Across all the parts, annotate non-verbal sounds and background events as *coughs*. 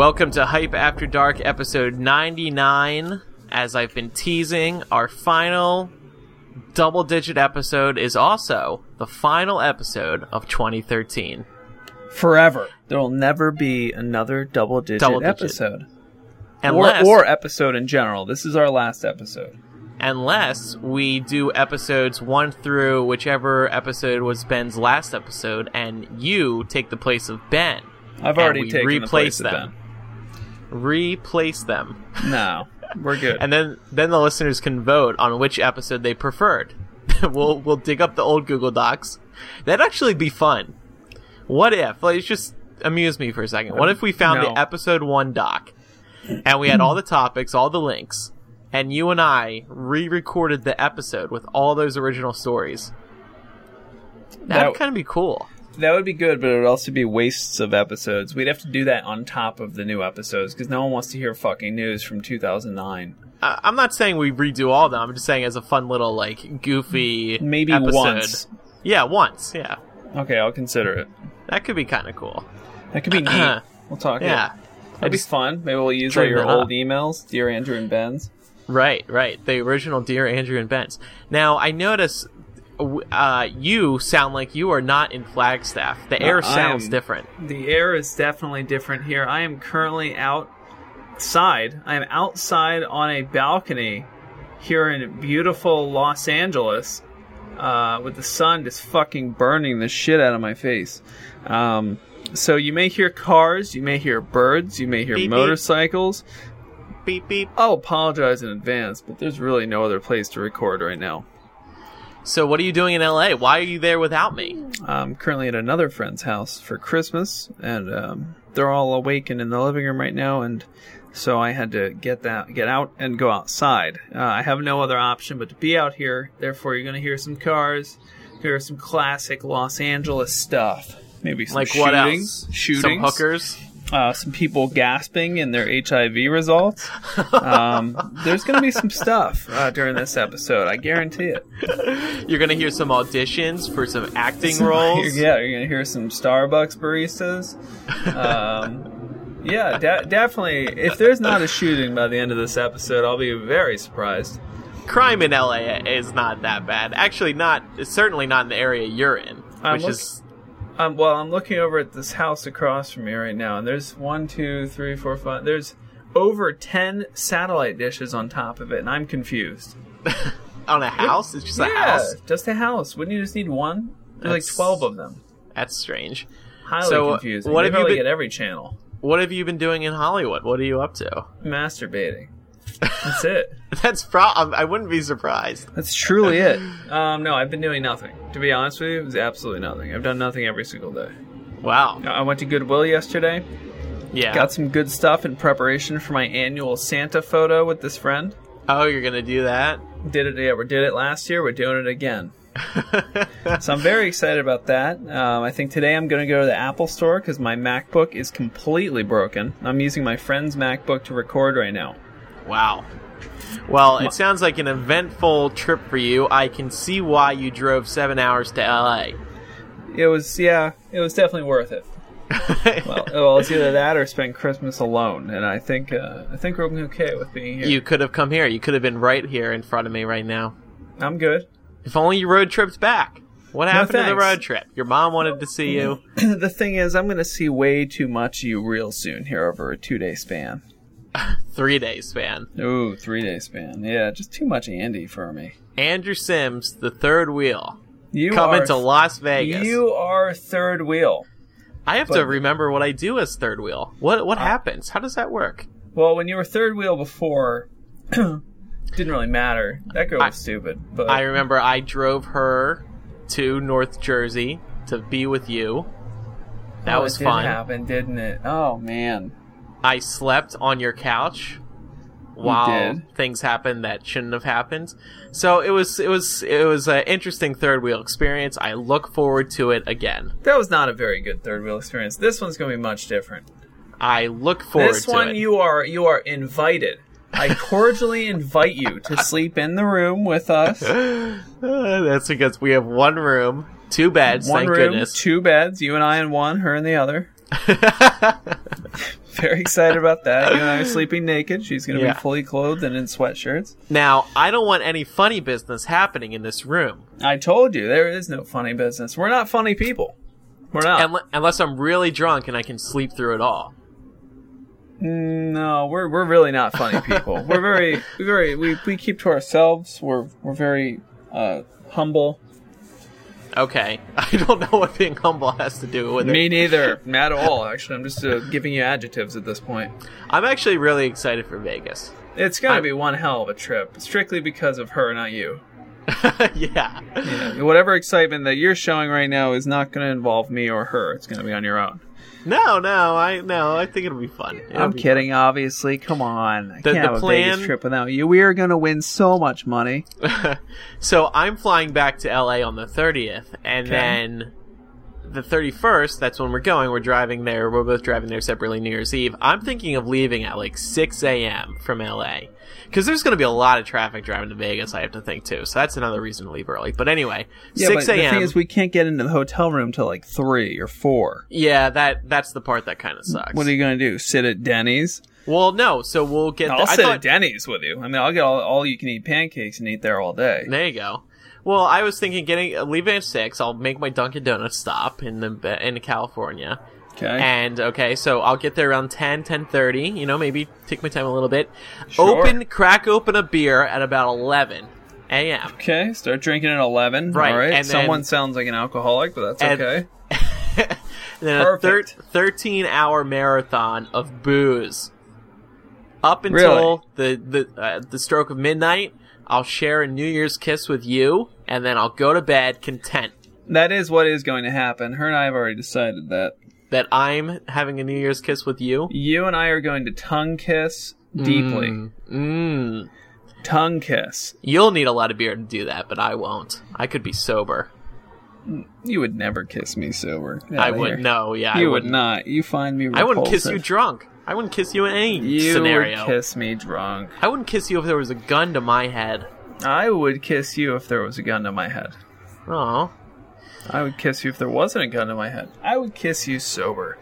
Welcome to Hype After Dark episode 99. As I've been teasing, our final double digit episode is also the final episode of 2013. Forever. There will never be another double digit Double digit. episode. Unless, Or, or episode in general. This is our last episode. unless we do episodes 1 through whichever episode was Ben's last episode, and you take the place of Ben. I've already taken replace the place them. Replace them. No, we're good. *laughs* and then then the listeners can vote on which episode they preferred. *laughs* we'll we'll dig up the old Google Docs. That'd actually be fun. What if? Like, it's just amuse me for a second. What if we found No. the episode one doc, and we had all the topics, all the links, and you and I re-recorded the episode with all those original stories? That'd That- kind of be cool. That would be good, but it would also be wastes of episodes. We'd have to do that on top of the new episodes because no one wants to hear fucking news from 2009. I- I'm not saying we redo all of them. I'm just saying as a fun little like goofy Maybe episode. once. Yeah, once. Yeah, Okay, I'll consider it. that could be kind of cool. That could be neat. Uh-huh. We'll talk. Yeah. that'd be fun. Maybe we'll use all your it up. old emails, dear Andrew and Ben's. Right, right. The original Dear Andrew and Ben's. Now, I notice uh, you sound like you are not in Flagstaff. The air Uh, sounds am- different. The air is definitely different here. I am currently outside. I am outside on a balcony here in beautiful Los Angeles uh, with the sun just fucking burning the shit out of my face. Um, so you may hear cars, you may hear birds, you may hear Beep, beep. motorcycles. Beep, beep. I'll apologize in advance, but there's really no other place to record right now. So, what are you doing in LA? Why are you there without me? I'm currently at another friend's house for Christmas, and um, they're all awake and in the living room right now, and so I had to get that, get out and go outside. Uh, I have no other option but to be out here. Therefore, you're going to hear some cars, hear some classic Los Angeles stuff. Maybe some Like what else? shootings, Some hookers? Uh, some people gasping in their HIV results. Um, there's going to be some stuff uh, during this episode. I guarantee it. You're going to hear some auditions for some acting *laughs* roles. Yeah, you're gonna hear some Starbucks baristas. Um, yeah, de- definitely. If there's not a shooting by the end of this episode, I'll be very surprised. Crime in LA is not that bad. Actually, not. It's certainly not in the area you're in, I'm which look- is. Um, well, I'm looking over at this house across from me right now, and there's one, two, three, four, five. There's over ten satellite dishes on top of it, and I'm confused. *laughs* On a house? It's just a yeah, house? just a house. Wouldn't you just need one? There's like twelve of them. That's strange. Highly So, confusing. what They have you been- every channel. What have you been doing in Hollywood? What are you up to? Masturbating. That's it. *laughs* That's pro. I wouldn't be surprised. That's truly it. *laughs* Um, no, I've been doing nothing. To be honest with you, it was absolutely nothing. I've done nothing every single day. Wow. I went to Goodwill yesterday. Yeah. Got some good stuff in preparation for my annual Santa photo with this friend. oh, you're gonna do that? Did it? Yeah, we did it last year. We're doing it again. *laughs* So I'm very excited about that. Um, I think today I'm going to go to the Apple Store because my MacBook is completely broken. I'm using my friend's MacBook to record right now. Wow. Well, it sounds like an eventful trip for you. I can see why you drove seven hours to LA. It was, yeah, it was definitely worth it. *laughs* Well, well, it's either that or spend Christmas alone, and I think uh, I think we're okay with being here. you could have come here. You could have been right here in front of me right now. I'm good. If only you road tripped back. What happened to the road trip? Your mom wanted to see you. *clears throat* the thing is, I'm going to see way too much of you real soon here over a two day span. *laughs* Three days span. Ooh, three day span. Yeah, just too much Andy for me. Andrew Sims, the third wheel, You coming are, to Las Vegas. You are third wheel. I have to remember what I do as third wheel. What what happens? How does that work? Well, when you were third wheel before, *clears throat* didn't really matter. That girl was I- stupid. But I remember I drove her to North Jersey to be with you. That Oh, was fun. happen, didn't it? Oh man. I slept on your couch while did? things happened that shouldn't have happened. So it was it was it was an interesting third wheel experience. I look forward to it again. That was not a very good third wheel experience. This one's going to be much different. I look forward This to one, it. you are you are invited. I *laughs* cordially invite you to sleep in the room with us. *laughs* That's because we have one room, two beds. One thank room, goodness. two beds. You and I in one, her in the other. *laughs* Very excited about that. *laughs* You and I are sleeping naked. She's going to Yeah. be fully clothed and in sweatshirts. now, I don't want any funny business happening in this room, I told you there is no funny business. We're not funny people. We're not. Unle- unless I'm really drunk and I can sleep through it all. No, we're we're really not funny *laughs* people. we're very very we, we keep to ourselves. We're we're very uh, humble. Okay, *laughs* I don't know what being humble has to do with it. Me neither, not at all. Actually, I'm just uh, giving you adjectives at this point. I'm actually really excited for Vegas. It's gonna I'm- be one hell of a trip, strictly because of her, not you. *laughs* yeah. Yeah, whatever excitement that you're showing right now is not going to involve me or her. It's going to be on your own. No, no, I no, I think it'll be fun. It'll I'm be kidding, obviously. Come on, I The- can't the have a plan- Vegas trip without you. We are going to win so much money. *laughs* So I'm flying back to LA on the 30th, and Okay. then the 31st, that's when we're going. We're driving there. We're both driving there separately New Year's Eve. I'm thinking of leaving at like 6 a.m. from LA. Because there's going to be a lot of traffic driving to Vegas, I have to think too. So that's another reason to leave early. But anyway, 6 but the thing a.m. is, we can't get into the hotel room till like three or four. yeah, that that's the part that kind of sucks. What are you going to do? Sit at Denny's? well, no. So we'll get. I'll sit thought- at Denny's with you. I mean, I'll get all, all you can eat pancakes and eat there all day. There you go. Well, I was thinking getting leaving at six. I'll make my Dunkin' Donuts stop in the in California. Okay. And okay, so I'll get there around 10, 10.30, you know, maybe take my time a little bit. Sure. Open, crack open a beer at about 11 a.m. okay. Start drinking at eleven. Right, All right. and then- Someone sounds like an alcoholic, but that's And- okay. and *laughs* then a thir- 13 hour marathon of booze. Up until the, the, uh, the stroke of midnight, I'll share a New Year's kiss with you, and then I'll go to bed content That is what is going to happen. Her and I have already decided that. That I'm having a New Year's kiss with you. You and I are going to tongue kiss deeply. Mmm. Tongue kiss. You'll need a lot of beer to do that, but I won't. I could be sober. You would never kiss me sober. I would here. no, yeah, You I would wouldn't. You find me. I wouldn't kiss you drunk. I wouldn't kiss you in any You scenario. would kiss me drunk. I wouldn't kiss you if there was a gun to my head. I would kiss you if there was a gun to my head. Oh, I would kiss you if there wasn't a gun to my head. I would kiss you sober.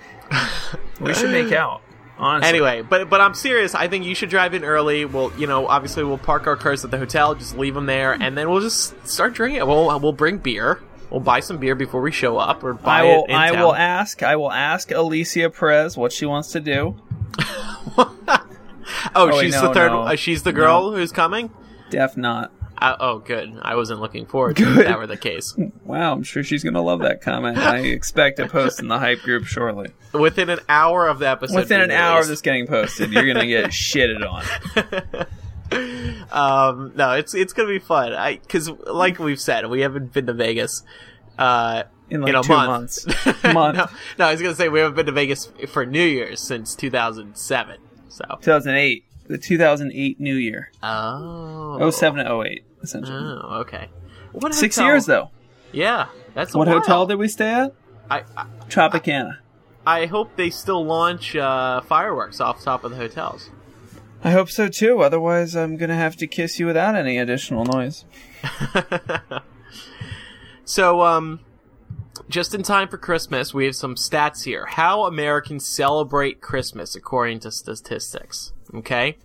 we should make *laughs* out. Honestly. Anyway, but but I'm serious. I think you should drive in early. We'll, you know, obviously we'll park our cars at the hotel, just leave them there, and then we'll just start drinking. We'll we'll bring beer. We'll buy some beer before we show up, or buy I will. it in I town. will ask. I will ask Alicia Perez what she wants to do. *laughs* oh, wait, she's no, the third. no. Uh, she's the girl who's coming. Def not. Uh, oh, good. I wasn't looking forward to if that were the case. Wow, I'm sure she's gonna love that comment. I expect a post in the hype group shortly. Within an hour of the episode, Within an hour of this getting posted, you're gonna get *laughs* shitted on. Um, no, it's it's gonna be fun. I because like we've said, we haven't been to Vegas. Uh, In like in a two month. months. *laughs* Month. no, no, I was gonna say we haven't been to Vegas for New Year's since 2007. So, 2008, the 2008 New Year, oh, 07 to 08, essentially. Oh, okay. What Six hotel- years though. Yeah, that's What while. hotel did we stay at? I, I Tropicana. I hope they still launch uh, fireworks off top of the hotels. I hope so too. Otherwise, I'm gonna have to kiss you without any additional noise. *laughs* So, um, just in time for Christmas, we have some stats here. How Americans celebrate Christmas according to statistics. Okay?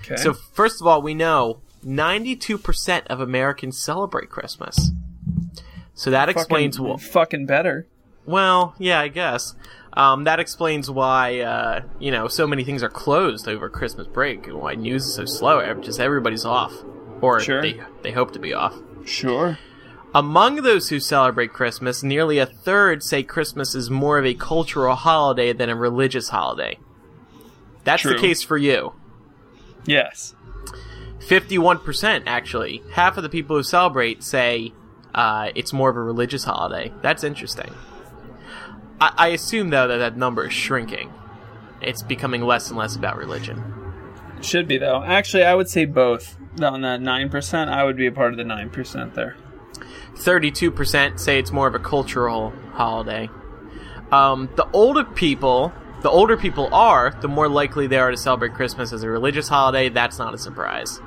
Okay. So, first of all, we know 92% of Americans celebrate Christmas. So that explains fucking, why. fucking better. Well, yeah, I guess. Um, that explains why, uh, you know, so many things are closed over Christmas break and why news is so slow. Just everybody's off. Or Sure. they, they hope to be off. Sure. Among those who celebrate Christmas, nearly a third say Christmas is more of a cultural holiday than a religious holiday. That's the case for you. Yes. 51% actually. Half of the people who celebrate say uh, it's more of a religious holiday. That's interesting. I, I assume, though, that that number is shrinking. It's becoming less and less about religion. Should be though. Actually, I would say both. On that nine percent, I would be a part of the nine percent there. 32% say it's more of a cultural holiday. Um, the older people the older people are, the more likely they are to celebrate Christmas as a religious holiday. That's not a surprise.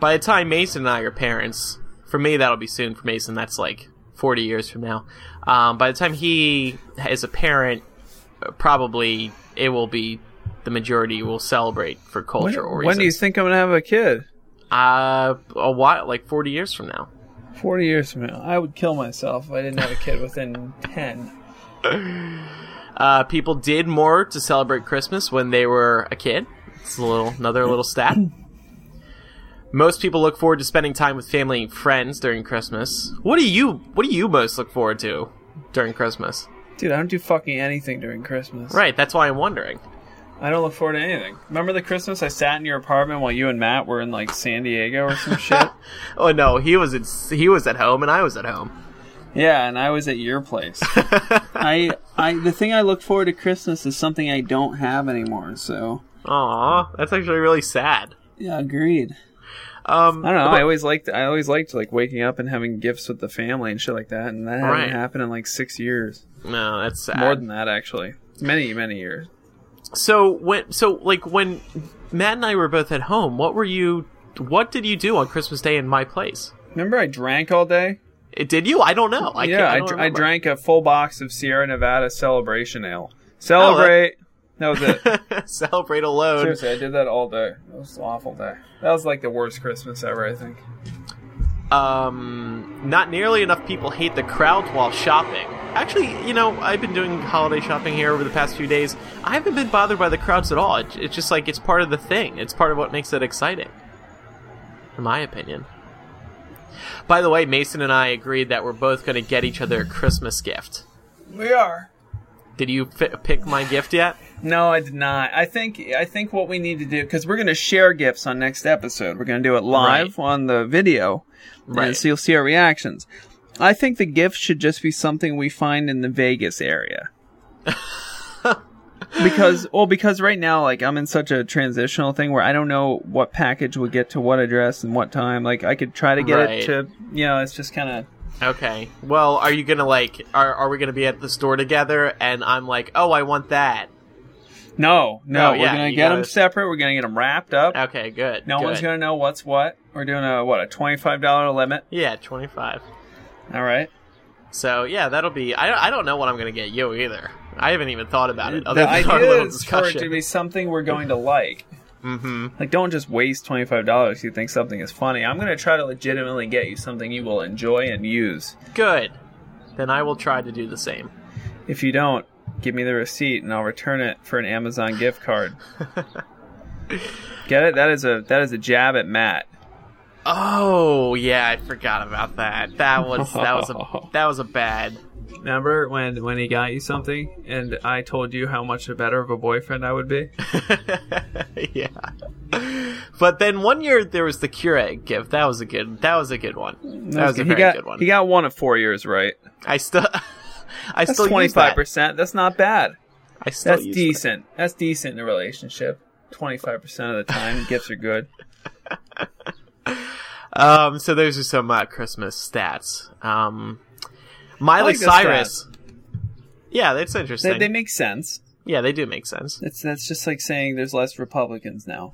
By the time Mason and I are parents, for me that'll be soon. For Mason, that's like 40 years from now. Um, by the time he is a parent, probably it will be the majority will celebrate for When, cultural reasons. when do you think I'm gonna have a kid? Uh, a while, like 40 years from now. Forty years from now, I would kill myself if I didn't have a kid within ten. *laughs* Uh, people did more to celebrate Christmas when they were a kid. It's a little another little stat. Most people look forward to spending time with family and friends during Christmas. What do you What do you most look forward to during Christmas? Dude, I don't do fucking anything during Christmas. Right, that's why I'm wondering. I don't look forward to anything. Remember the Christmas I sat in your apartment while you and Matt were in like San Diego or some *laughs* shit? Oh no, he was at, he was at home and I was at home. Yeah, and I was at your place. *laughs* I I the thing I look forward to Christmas is something I don't have anymore, so Aw, that's actually really sad. yeah, agreed. Um, I don't know. but- I always liked I always liked like waking up and having gifts with the family and shit like that, and that Right. hasn't happened in like six years. no, that's sad. More than that, actually. Many many years. So when so like when Matt and I were both at home, what were you? What did you do on Christmas Day in my place? Remember, I drank all day. It, did you? I don't know. I yeah, can't, I, dr- I drank a full box of Sierra Nevada Celebration Ale. Celebrate. that was it. *laughs* Celebrate alone. Seriously, I did that all day. It was an awful day. That was like the worst Christmas ever, I think. Um, not nearly enough people hate the crowds while shopping. Actually, you know, I've been doing holiday shopping here over the past few days. I haven't been bothered by the crowds at all. It, it's just like it's part of the thing. It's part of what makes it exciting, in my opinion. By the way, Mason and I agreed that we're both going to get each other a Christmas gift. We are. Did you fi- pick my gift yet? No, I did not. I think I think what we need to do because we're going to share gifts on next episode. We're going to do it live on the video, Right. and so you'll see our reactions. I think the gift should just be something we find in the Vegas area. *laughs* because well because right now like I'm in such a transitional thing where I don't know what package would get to what address and what time like I could try to get Right. it to you know it's just kind of Okay. Well, are you gonna like? Are are we gonna be at the store together? And I'm like, oh, I want that. no no Oh, we're gonna get gotta- them separate we're gonna get them wrapped up Okay, good. no good. one's gonna know what's what we're doing a what a twenty five dollar limit Yeah, twenty five. all right So yeah, that'll be. I I don't know what I'm gonna get you either. I haven't even thought about it. Other the idea little is for it to be something we're going to like mm-hmm. like don't just waste twenty five dollars if you think something is funny I'm gonna try to legitimately get you something you will enjoy and use Good. Then I will try to do the same. If you don't, give me the receipt and I'll return it for an Amazon gift card. *laughs* Get it? That is a that is a jab at Matt. Oh yeah, I forgot about that. That was that was a *laughs* that was a bad. Remember when when he got you something and I told you how much better of a boyfriend I would be? *laughs* yeah. But then one year there was the Keurig gift. That was a good. That was a good one. That was a he very got good one. he got one of four years right. I still, *laughs* I That's still twenty use that. five percent. That's not bad. I still That's use that. decent. That's decent in a relationship. Twenty five percent of the time, *laughs* gifts are good. Um, so those are some uh, Christmas stats. Um, Miley like Cyrus. Yeah, that's interesting. They, they make sense. yeah, they do make sense. That's that's just like saying there's less Republicans now.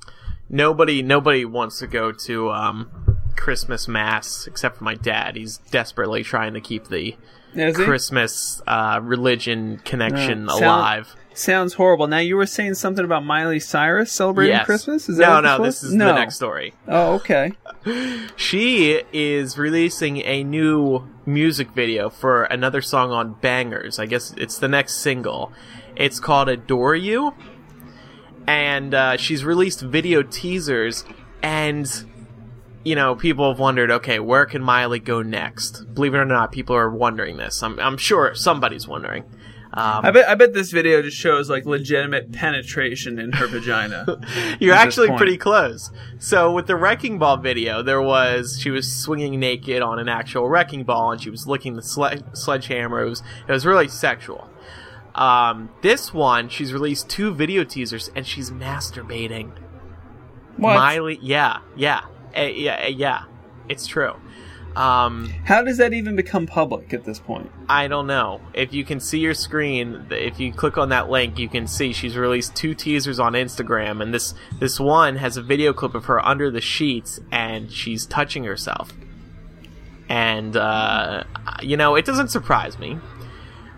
Nobody, nobody wants to go to um, Christmas mass except for my dad. He's desperately trying to keep the Christmas uh, religion connection Uh, sound- alive. Sounds horrible. Now you were saying something about Miley Cyrus celebrating Yes. Christmas. Is that no, no. This is no. the next story. Oh, okay. *laughs* She is releasing a new music video for another song on Bangerz. I guess it's the next single. It's called Adore You. And uh, she's released video teasers, and, you know, people have wondered okay, where can Miley go next? Believe it or not, people are wondering this. I'm, I'm sure somebody's wondering. Um, I bet. I bet this video just shows like legitimate penetration in her vagina. *laughs* You're actually pretty close. So with the wrecking ball video, there was she was swinging naked on an actual wrecking ball, and she was licking the sle- sledgehammer. It was it was really sexual. Um, this one, she's released two video teasers, and she's masturbating. What? Miley, yeah, yeah, Eh, yeah, eh, yeah. It's true. Um, How does that even become public at this point? I don't know. If you can see your screen, if you click on that link, you can see she's released two teasers on Instagram, and this this one has a video clip of her under the sheets, and she's touching herself. And uh, you know, it doesn't surprise me.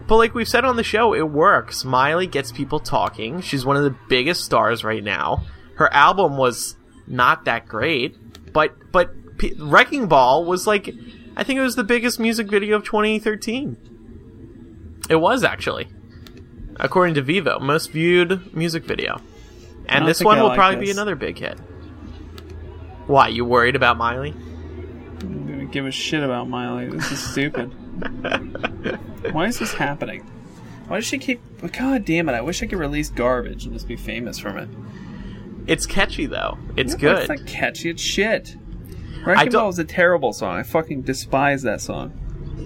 But like we've said on the show, it works. Miley gets people talking. She's one of the biggest stars right now. Her album was not that great, but but P- Wrecking Ball was like I think it was the biggest music video of 2013. It was actually, according to Vevo, most viewed music video. And this one I will like probably be another big hit. Why you worried about Miley? I'm gonna give a shit about Miley. This is stupid. *laughs* Why is this happening? Why does she keep? God damn it! I wish I could release garbage and just be famous from it. It's catchy though. It's No, good. It's not catchy. It's shit. Wrecking Ball is a terrible song. I fucking despise that song.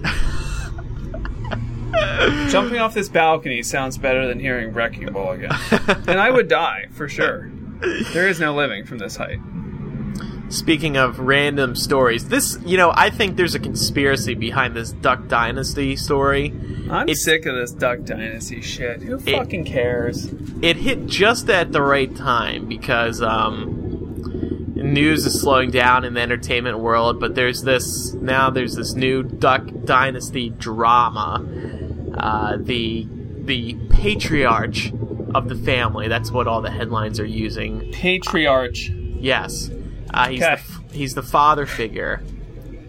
*laughs* Jumping off this balcony sounds better than hearing Wrecking Ball again. and I would die, for sure. There is no living from this height. Speaking of random stories, this, you know, I think there's a conspiracy behind this Duck Dynasty story. I'm It's- sick of this Duck Dynasty shit. Who fucking cares? It hit just at the right time because um, news is slowing down in the entertainment world, but there's this now there's this new Duck Dynasty drama. Uh, the the patriarch of the family. That's what all the headlines are using. Patriarch. Yes, uh, he's Okay. the f- he's the father figure.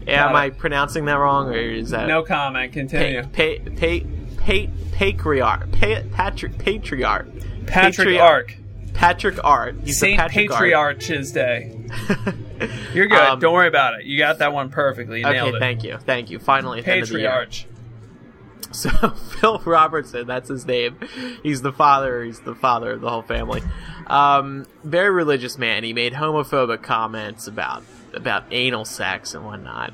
Am I pronouncing that wrong, or is that No comment. Continue. pa- pa- pa- pa- patriarch? Pa- Patrick patriarch. Patrick Patriarch. Patrick Art. He's Saint Patrick Art. Patriarch's Day. *laughs* You're good. Um, Don't worry about it. You got that one perfectly. You Okay, it. thank you, thank you. Finally, at the end of. Patriarch. So *laughs* Phil Robertson, that's his name. He's the father. He's the father of the whole family. Um, very religious man. He made homophobic comments about about anal sex and whatnot,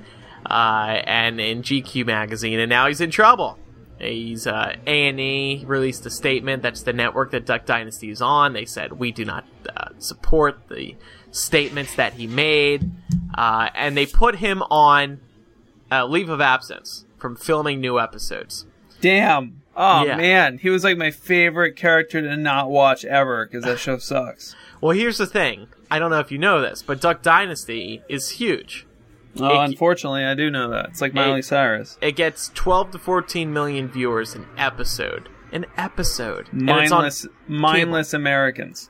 uh, and in GQ magazine, and now he's in trouble. He's uh, A&E released a statement. That's the network that Duck Dynasty is on. They said we do not uh, support the statements that he made, uh, and they put him on uh, leave of absence from filming new episodes. Damn. Oh Yeah. man, he was like my favorite character to not watch ever because that show sucks. Well, here's the thing. I don't know if you know this, but Duck Dynasty is huge. Oh, It- unfortunately, I do know that. It's like Miley It- Cyrus. It gets 12 to 14 million viewers an episode. An episode. And it's on- Mindless, mindless Americans.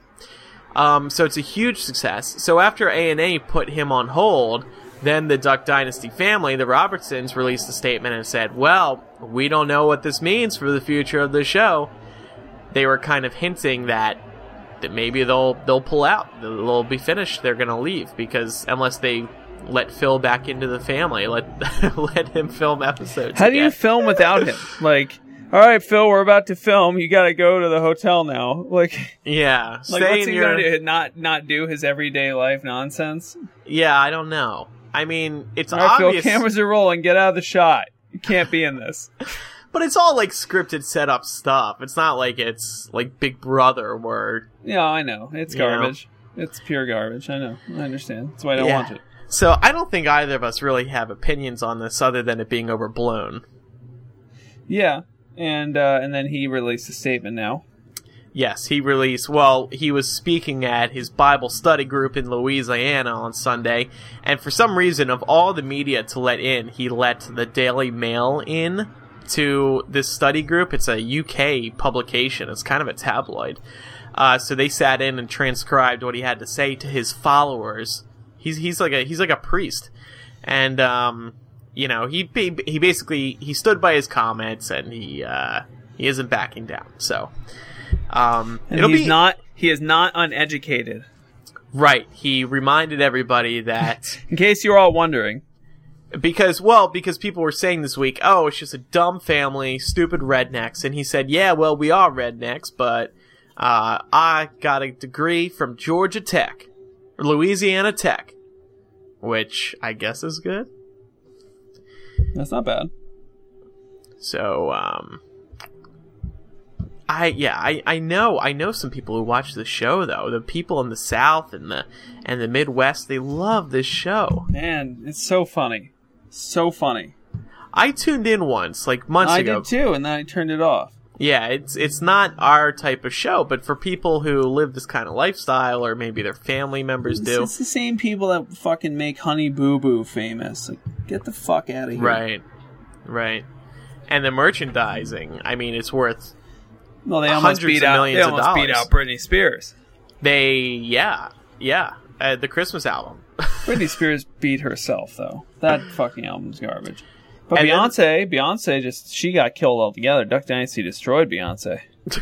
Um, so it's a huge success. So after A&E put him on hold, then the Duck Dynasty family, the Robertsons, released a statement and said, "Well, we don't know what this means for the future of the show." They were kind of hinting that that maybe they'll they'll pull out, they'll be finished, they're going to leave because unless they let Phil back into the family, let *laughs* let him film episodes. How do you film without him? Like, all right, Phil, we're about to film. You got to go to the hotel now. *laughs* Like, Yeah, like what's he your- gonna do? Not not do his everyday life nonsense? Yeah, I don't know. I mean, it's All right, Phil, obvious. cameras are rolling. Get out of the shot. You can't be in this. *laughs* But it's all like scripted setup stuff. It's not like it's like Big Brother where Yeah, I know. It's You know? garbage. It's pure garbage. I know. I understand. That's why I don't Yeah. watch it. So I don't think either of us really have opinions on this other than it being overblown. Yeah, and uh, and then he released a statement now. Yes, he released well, he was speaking at his Bible study group in Louisiana on Sunday, and for some reason of all the media to let in, he let the Daily Mail in to this study group. It's a UK publication. It's kind of a tabloid. Uh, so they sat in and transcribed what he had to say to his followers. He's he's like a he's like a priest, and um, you know he he basically he stood by his comments and he uh, he isn't backing down. So um, And it'll he's be not. He is not uneducated. right. He reminded everybody that *laughs* In case you're all wondering. because well because people were saying this week, oh, it's just a dumb family, stupid rednecks, and he said, yeah, well, we are rednecks, but uh, I got a degree from Georgia Tech, Louisiana Tech, which I guess is good. That's not bad. So, um, I yeah, I, I know I know some people who watch the show though. The people in the South and the and the Midwest, they love this show. Man, it's so funny. So funny. I tuned in once, like months I ago. did too, and then I turned it off. Yeah, it's it's not our type of show, but for people who live this kind of lifestyle, or maybe their family members It's, do, it's the same people that fucking make Honey Boo Boo famous. Like, get the fuck out of here. right, right, and the merchandising. I mean, it's worth Well, they almost beat out. They almost beat out Britney Spears. they. Yeah, yeah, uh, the Christmas album. *laughs* Britney Spears beat herself though. That fucking album's garbage. But And Beyonce, Beyonce just she got killed altogether. Duck Dynasty destroyed Beyonce. *laughs*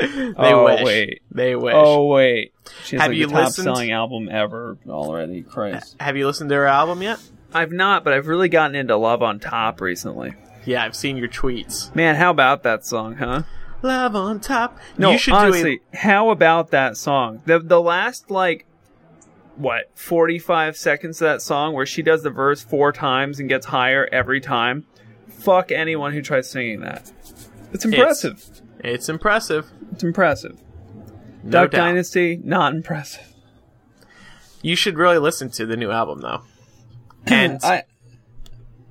They oh wish. wait. They wish. Oh wait. She has Have like you the top listened- selling album ever already. Christ. Have you listened to her album yet? I've not, but I've really gotten into Love on Top recently. Yeah, I've seen your tweets. Man, how about that song, huh? Love on top. No, you should honestly, do how about that song? The the last like what forty five seconds of that song where she does the verse four times and gets higher every time. Fuck anyone who tries singing that. It's impressive. It's. It's impressive. impressive. No Duck doubt. Dynasty, not impressive. You should really listen to the new album though. *clears throat* And I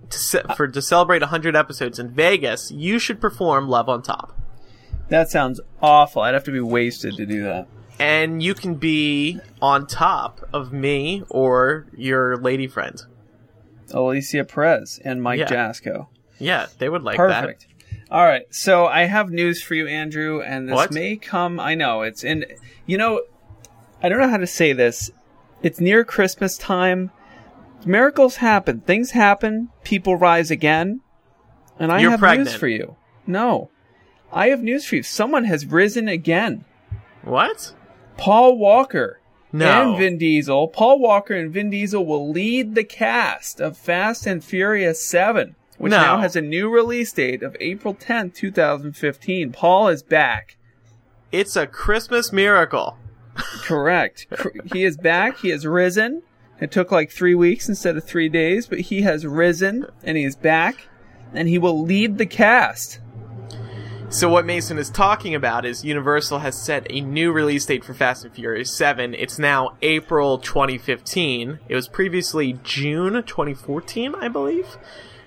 to ce- for to celebrate 100 episodes in Vegas, you should perform Love on Top. that sounds awful. I'd have to be wasted to do that. And you can be on top of me or your lady friend. Alicia Perez and Mike Yeah. Jasko. Yeah, they would like that. Perfect. All right, so I have news for you, Andrew, and this What? may come. I know it's in. You know, I don't know how to say this. It's near Christmas time. Miracles happen. Things happen. People rise again. And I You're have pregnant. news for you. No, I have news for you. Someone has risen again. What? Paul Walker No. and Vin Diesel. Paul Walker and Vin Diesel will lead the cast of Fast and Furious 7, which No. now has a new release date of April 10th, 2015. Paul is back. It's a Christmas miracle. Correct. *laughs* He is back. He has risen. It took like three weeks instead of three days, but he has risen and he is back, and he will lead the cast. So what Mason is talking about is Universal has set a new release date for Fast and Furious 7. It's now April 2015. It was previously June 2014, I believe.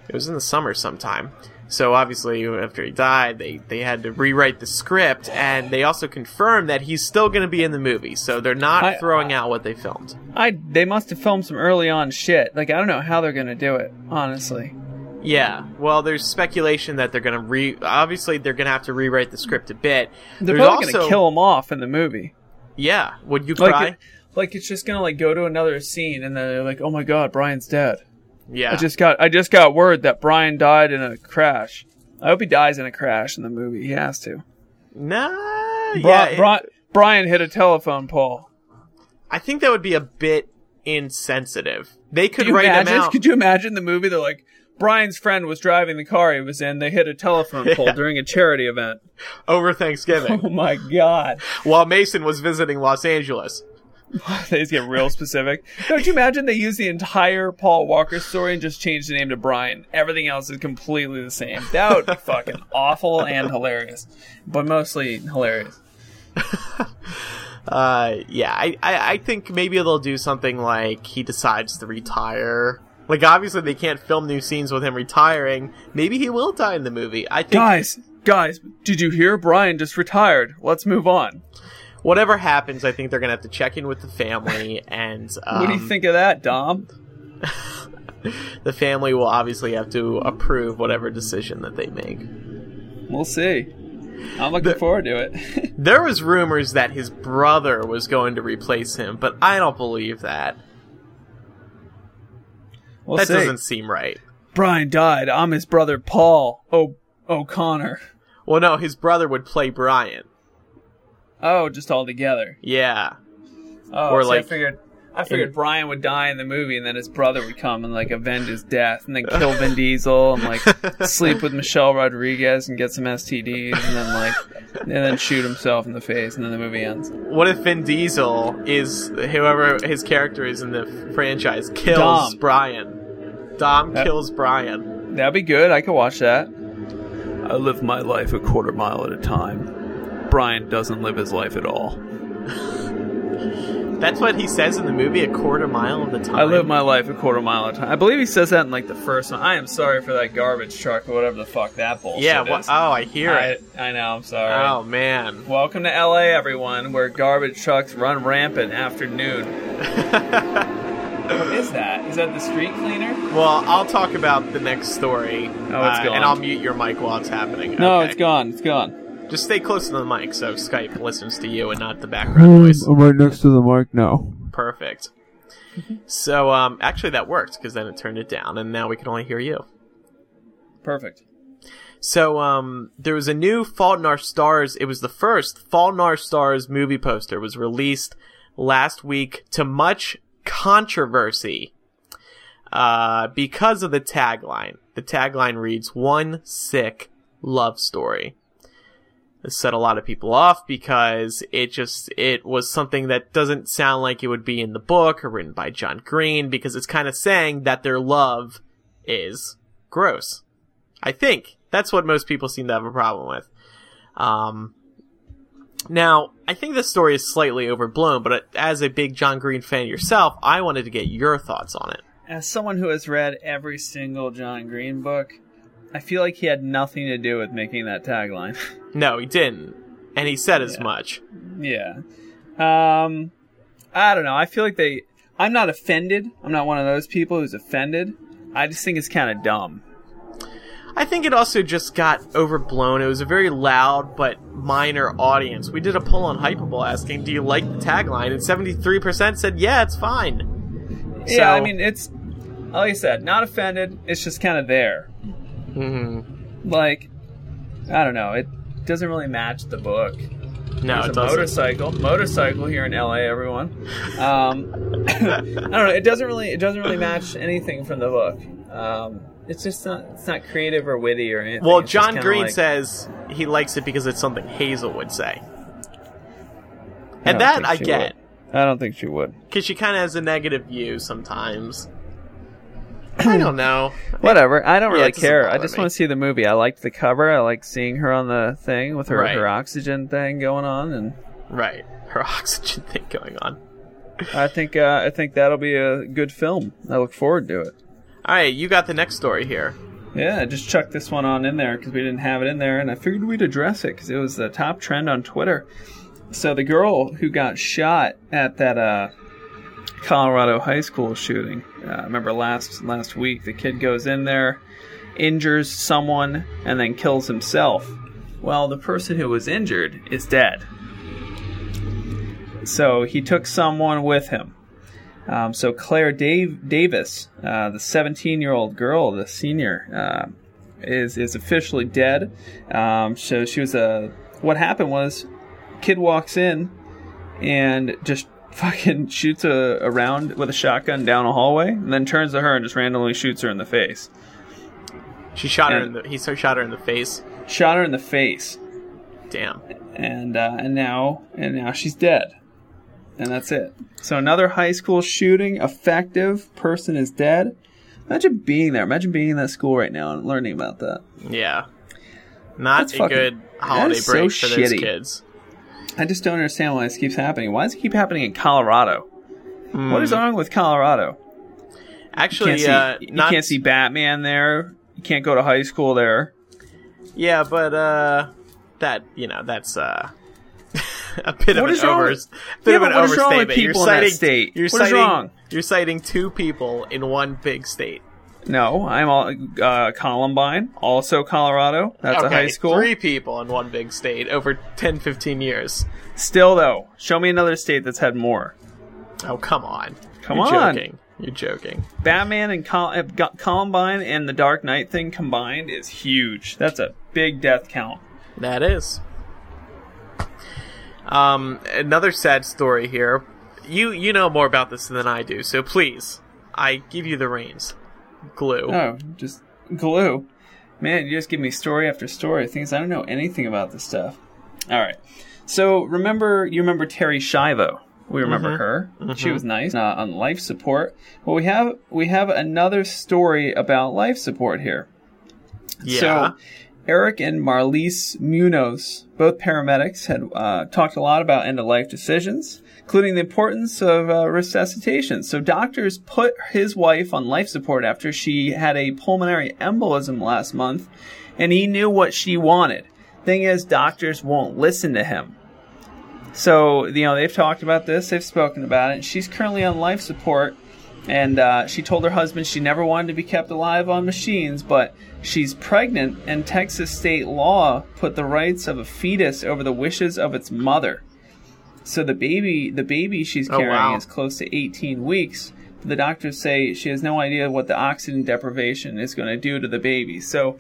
It was in the summer sometime. So obviously after he died, they, they had to rewrite the script and they also confirmed that he's still going to be in the movie. So they're not I- throwing out what they filmed. I they must have filmed some early on shit. Like I don't know how they're gonna do it, honestly. Yeah, well, there's speculation that they're going to re. Obviously, they're going to have to rewrite the script a bit. They're There's probably also, gonna kill him off in the movie. Yeah, would you Like, cry? it- like it's just gonna like go to another scene, and then they're like, "Oh my god, Brian's dead." yeah, I just got I just got word that Brian died in a crash. I hope he dies in a crash in the movie. He has to. Nah, Bri- yeah. it- Bri- Brian hit a telephone pole. I think that would be a bit insensitive. They could Could write imagine? him out. Could you imagine the movie? They're like, Brian's friend was driving the car he was in. They hit a telephone pole *laughs* Yeah. during a charity event. over Thanksgiving *laughs* Oh my god! while Mason was visiting Los Angeles. *laughs* they just get real specific. Don't you imagine they use the entire Paul Walker story and just change the name to Brian? Everything else is completely the same. That would be fucking awful and hilarious, but mostly hilarious. Uh, yeah, I, I, I think maybe they'll do something like he decides to retire. Like, obviously, they can't film new scenes with him retiring. Maybe he will die in the movie. I think Guys, guys, did you hear? Brian just retired. Let's move on. whatever happens, I think they're gonna have to check in with the family, and um, *laughs* what do you think of that, Dom? *laughs* the family will obviously have to approve whatever decision that they make. We'll see. I'm looking The- forward to it. *laughs* There was rumors that his brother was going to replace him, but I don't believe that. We'll that see. doesn't seem right. Brian died. I'm his brother, Paul o- O'Connor. Well, no, his brother would play Brian. Oh, just all together. Yeah. Oh, Or see, like- I figured, I figured Brian would die in the movie, and then his brother would come and like avenge his death, and then *laughs* kill Vin Diesel, and like sleep with Michelle Rodriguez and get some STDs, and then like, and then shoot himself in the face, and then the movie ends. What if Vin Diesel is whoever his character is in the franchise kills Dom. Brian? Dom That- kills Brian. That'd be good. I could watch that. I live my life a quarter mile at a time. Brian doesn't live his life at all. *laughs* That's what he says in the movie a quarter mile of the time. I live my life a quarter mile at a time. I believe he says that in like the first one. I am sorry for that garbage truck or whatever the fuck that bullshit Yeah, is. wha- oh, I hear I, it. I know. I'm sorry. Oh, man. Welcome to LA, everyone, where garbage trucks run rampant after noon. *laughs* what is that? Is that the street cleaner? Well, I'll talk about the next story. Oh, it's uh, gone. And I'll mute your mic while it's happening. No, Okay. it's gone. It's gone. Just stay close to the mic so Skype listens to you and not the background noise. I'm right next to the mic now. Perfect. So, um, actually, that worked because then it turned it down, and now we can only hear you. Perfect. So, um, there was a new Fault in Our Stars. It was the first Fault in Our Stars movie poster was released last week to much controversy, uh, because of the tagline. The tagline reads, one sick love story. Set a lot of people off because it just, it was something that doesn't sound like it would be in the book or written by John Green because it's kind of saying that their love is gross. I think that's what most people seem to have a problem with. Um, now, I think this story is slightly overblown, but as a big John Green fan yourself, I wanted to get your thoughts on it. As someone who has read every single John Green book, I feel like he had nothing to do with making that tagline. *laughs* No, he didn't, and he said as Yeah. much. yeah. Um, I don't know. I feel like they. I'm not offended. I'm not one of those people who's offended. I just think it's kind of dumb. I think it also just got overblown. It was a very loud but minor audience. We did a poll on Hypable asking, "Do you like the tagline?" and 73% said, "Yeah, it's fine." Yeah, So- I mean, it's like I said, not offended. It's just kind of there. Hmm Like, I don't know. It doesn't really match the book. No, There's it a doesn't. motorcycle, motorcycle here in LA, everyone. Um, *coughs* I don't know. It doesn't really, it doesn't really match anything from the book. Um, it's just not, it's not creative or witty or anything. Well, It's John Green like- says he likes it because it's something Hazel would say. And don't that I get. would. I don't think she would. Because she kind of has a negative view sometimes. I don't know. *clears throat* Whatever. I don't Yeah, really care. I just me. want to see the movie. I liked the cover. I like seeing her on the thing with her Right. her oxygen thing going on, and Right. Her *laughs* oxygen thing going on. I think uh, I think that'll be a good film. I look forward to it. All right, you got the next story here. Yeah, I just chucked this one on in there because we didn't have it in there, and I figured we'd address it because it was the top trend on Twitter. So the girl who got shot at that uh, Colorado high school shooting. Uh, remember last last week, the kid goes in there, injures someone, and then kills himself. Well, the person who was injured is dead. So he took someone with him. Um, so Claire Dave, Davis, uh, the 17-year-old girl, the senior, uh, is is officially dead. Um, so she was a. What happened was, kid walks in, and just fucking shoots a, a round with a shotgun down a hallway, and then turns to her and just randomly shoots her in the face. She shot her in the. He shot her in the face. Shot her in the face, Damn. and uh, and now and now she's dead, and that's it. So another high school shooting, effective person is dead. Imagine being there. Imagine being in that school right now and learning about that. Yeah. Not That's a fucking- good holiday is so break for those kids. I just don't understand why this keeps happening. Why does it keep happening in Colorado? Hmm. What is wrong with Colorado? You Actually, can't see, uh, you can't see Batman there. You can't go to high school there. Yeah, but uh, that you know that's uh. *laughs* A bit What of an over, with- bit Yeah, of an but what is wrong with overstatement. You're people in that citing, state? You're What citing, wrong? You're citing two people in one big state. No, I'm all uh, Columbine, also Colorado. That's a high school. Three people in one big state over 10, 15 years. Still though, show me another state that's had more. Oh, come on. Come on. You're on. joking. You're joking. Batman and Col- uh, Columbine and the Dark Knight thing combined is huge. That's a big death count. That is. Um, another sad story here. You you know more about this than I do, so please, I give you the reins. Glue. Oh, just glue. Man, you just give me story after story, things I don't know anything about this stuff. All right. So remember, you remember Terri Schiavo. We remember her. She was nice uh, on life support. Well, we have we have another story about life support here. yeah. So, Eric and Marlise Munoz, both paramedics, had uh, talked a lot about end of life decisions. Including the importance of uh, resuscitation. So doctors put his wife on life support after she had a pulmonary embolism last month, and he knew what she wanted. Thing is, doctors won't listen to him. So, you know, they've talked about this, they've spoken about it. She's currently on life support, and uh, she told her husband she never wanted to be kept alive on machines, but she's pregnant, and Texas state law put the rights of a fetus over the wishes of its mother. So the baby, the baby she's Oh, carrying wow. is close to 18 weeks. The doctors say she has no idea what the oxygen deprivation is going to do to the baby. So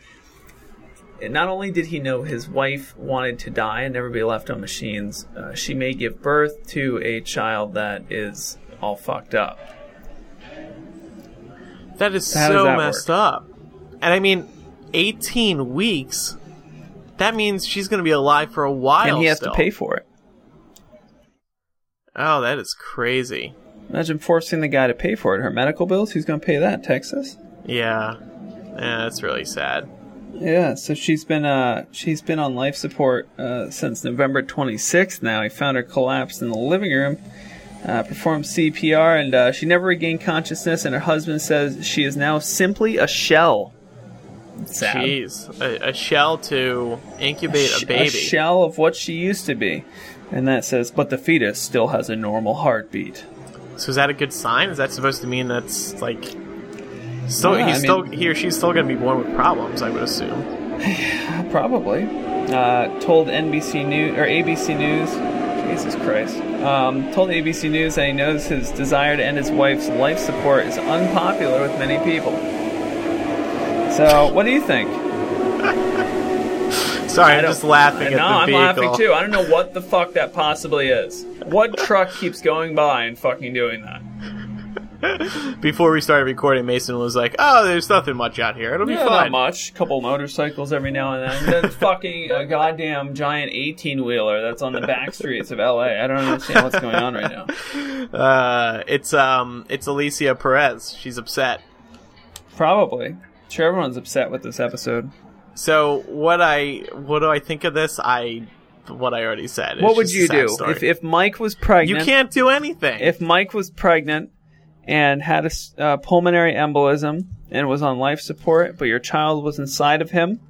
not only did he know his wife wanted to die and never be left on machines, uh, she may give birth to a child that is all fucked up. That is How so that messed up. And I mean, 18 weeks. That means she's going to be alive for a while. and he has still. to pay for it. Oh, that is crazy. Imagine forcing the guy to pay for it. Her medical bills, who's going to pay that? Texas? Yeah. Yeah, that's really sad. Yeah, so she's been uh she's been on life support uh, since November 26th. Now he found her collapsed in the living room, uh, performed CPR, and uh, she never regained consciousness. And her husband says she is now simply a shell. Sad. Jeez. A, a shell to incubate sh- a baby. A shell of what she used to be. And that says, but the fetus still has a normal heartbeat. so is that a good sign? Is that supposed to mean that's like still Yeah, he's I still mean- he or she's still going to be born with problems, I would assume. *sighs* Probably. Uh, told NBC News or ABC News. Jesus Christ. Um, told ABC News that he knows his desire to end his wife's life support is unpopular with many people. So, what do you think? *laughs* Sorry, I'm just laughing no, the I'm vehicle. laughing too. I don't know what the fuck that possibly is. What truck keeps going by and fucking doing that? Before we started recording, Mason was like, "Oh, there's nothing much out here. It'll be Yeah, fine." not much. couple motorcycles every now and then. Then fucking a goddamn giant 18 wheeler that's on the back streets of LA. I don't understand what's going on right now. Uh, it's um, it's Alicia Perez. She's upset. Probably. Sure, everyone's upset with this episode. So what I what do I think of this? I what I already said. It's what would you do story. if, if Mike was pregnant? you can't do anything? If Mike was pregnant and had a uh, pulmonary embolism and was on life support, but your child was inside of him,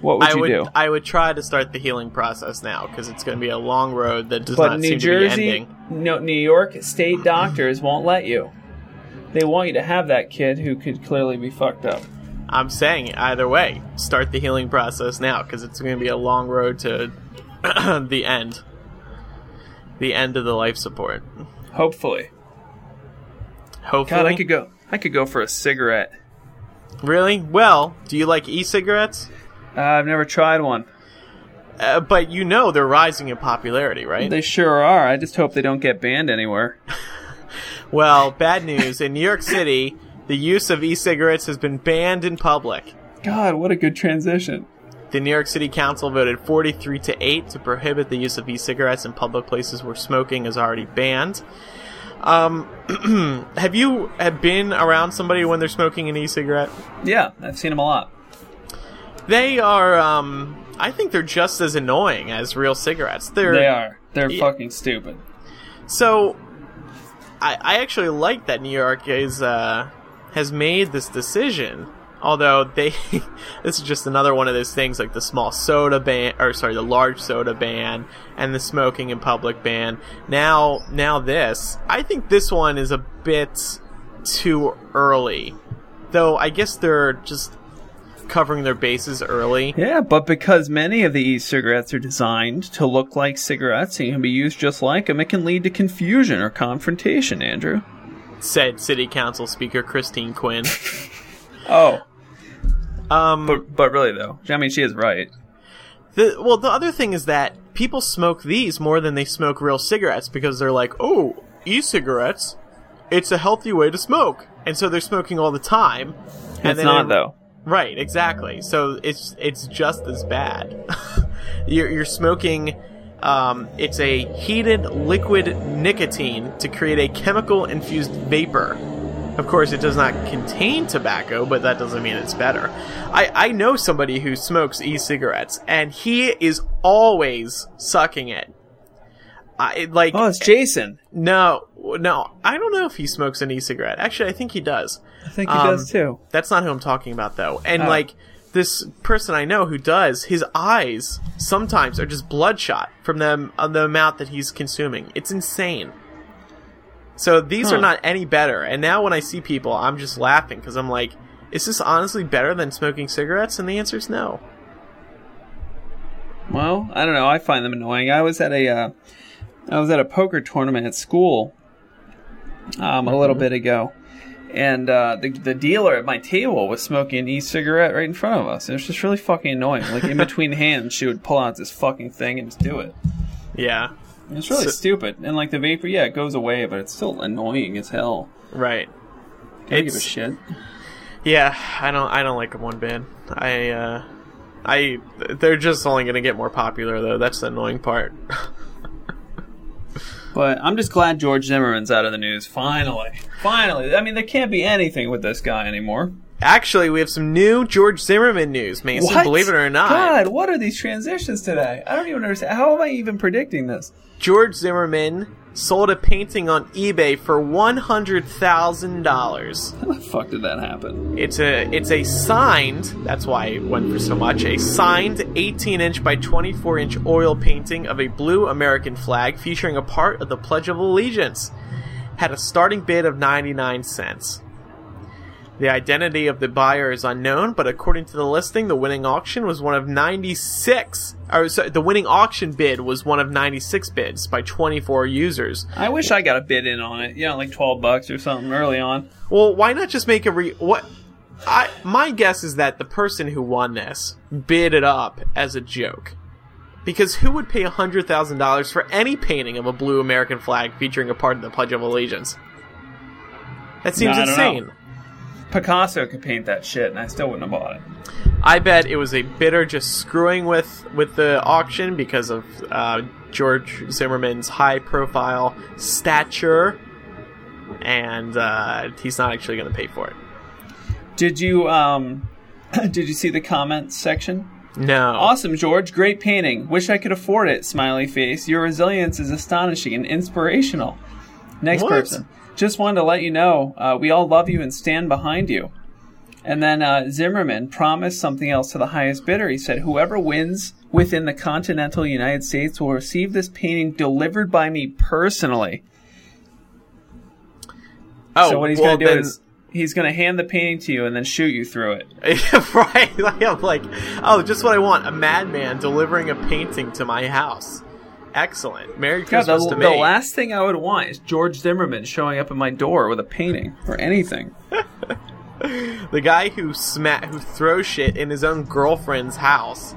what would I you would do? I would try to start the healing process now because it's going to be a long road that does But not New seem to Jersey, be ending. no, New York state doctors won't let you. They want you to have that kid who could clearly be fucked up. I'm saying either way, start the healing process now because it's going to be a long road to *clears throat* the end. The end of the life support. Hopefully. Hopefully. God, I could go. I could go for a cigarette. Really? Well, do you like e-cigarettes? Uh, I've never tried one. Uh, but you know they're rising in popularity, right? They sure are. I just hope they don't get banned anywhere. *laughs* Well, bad news. In New York City, the use of e-cigarettes has been banned in public. God, what a good transition. The New York City Council voted 43 to 8 to prohibit the use of e-cigarettes in public places where smoking is already banned. Um, *clears throat* have you have been around somebody when they're smoking an e-cigarette? Yeah, I've seen them a lot. They are, um, I think they're just as annoying as real cigarettes. They're, They are. They're Yeah. fucking stupid. So, I, I actually like that New York is uh, has made this decision. Although they, *laughs* this is just another one of those things like the small soda ban, or sorry, the large soda ban and the smoking in public ban. Now, now this, I think this one is a bit too early. Though I guess they're just covering their bases early. Yeah, but because many of the e-cigarettes are designed to look like cigarettes and can be used just like them, it can lead to confusion or confrontation, Andrew. Said City Council Speaker Christine Quinn. *laughs* Oh, Um, but but really though, I mean, she is right. The well, the other thing is that people smoke these more than they smoke real cigarettes because they're like, oh, e-cigarettes, it's a healthy way to smoke, and so they're smoking all the time. And It's not it- though. Right, exactly. So it's it's just as bad. *laughs* you're, you're smoking. Um, it's a heated liquid nicotine to create a chemical infused vapor. Of course, it does not contain tobacco, but that doesn't mean it's better. I, I know somebody who smokes e cigarettes, and he is always sucking it. I like Oh, it's Jason. no, no. I don't know if he smokes an e-cigarette. Actually, I think he does. I think he Um, does too. That's not who I'm talking about, though. And Oh. like this person I know who does, his eyes sometimes are just bloodshot from the the amount that he's consuming. It's insane. So these are not any better. And now when I see people, I'm just laughing because I'm like, is this honestly better than smoking cigarettes? And the answer is no. Well, I don't know. I find them annoying. I was at a, uh, I was at a poker tournament at school, um, a little bit ago, and uh, the the dealer at my table was smoking an e-cigarette right in front of us. It was just really fucking annoying. Like in *laughs* between hands, she would pull out this fucking thing and just do it. Yeah, It's really So- stupid. And like the vapor, yeah, it goes away, but it's still annoying as hell. right. I don't give a shit. Yeah, I don't. I don't like them one bit. I. uh I. They're just only going to get more popular though. That's the annoying part. *laughs* But I'm just glad George Zimmerman's out of the news. Finally, finally. I mean, there can't be anything with this guy anymore. Actually, we have some new George Zimmerman news, Mason. Believe it or not, God, what are these transitions today? I don't even understand. How am I even predicting this? George Zimmerman sold a painting on eBay for one hundred thousand dollars. How the fuck did that happen? It's a it's a signed. That's why it went for so much. A signed 18 inch by 24 inch oil painting of a blue American flag featuring a part of the Pledge of Allegiance. Had a starting bid of 99 cents. The identity of the buyer is unknown, but according to the listing, the winning auction was one of 96. Or sorry, the winning auction bid was one of 96 bids by 24 users. I wish I got a bid in on it. You know, like 12 bucks or something early on. Well, why not just make a re? What? I my guess is that the person who won this bid it up as a joke, because who would pay hundred thousand dollars for any painting of a blue American flag featuring a part of the Pledge of Allegiance? That seems don't insane. know. Picasso could paint that shit, and I still wouldn't have bought it. I bet it was a bidder just screwing with with the auction because of uh, George Zimmerman's high profile stature, and uh, he's not actually going to pay for it. Did you um, *clears throat* did you see the comments section? No. Awesome, George. Great painting. Wish I could afford it. Smiley face. Your resilience is astonishing and inspirational. Next What? person. Just wanted to let you know uh, we all love you and stand behind you. And then uh, Zimmerman promised something else to the highest bidder. He said, Whoever wins within the continental United States will receive this painting delivered by me personally. Oh, so what he's well, going to do then- is he's going to hand the painting to you and then shoot you through it. *laughs* right. *laughs* Like, I'm like, oh, just what I want. A madman delivering a painting to my house. Excellent. Merry God, Christmas the, to the last thing I would want is George Zimmerman showing up at my door with a painting or anything. *laughs* the guy who sma- who throws shit in his own girlfriend's house,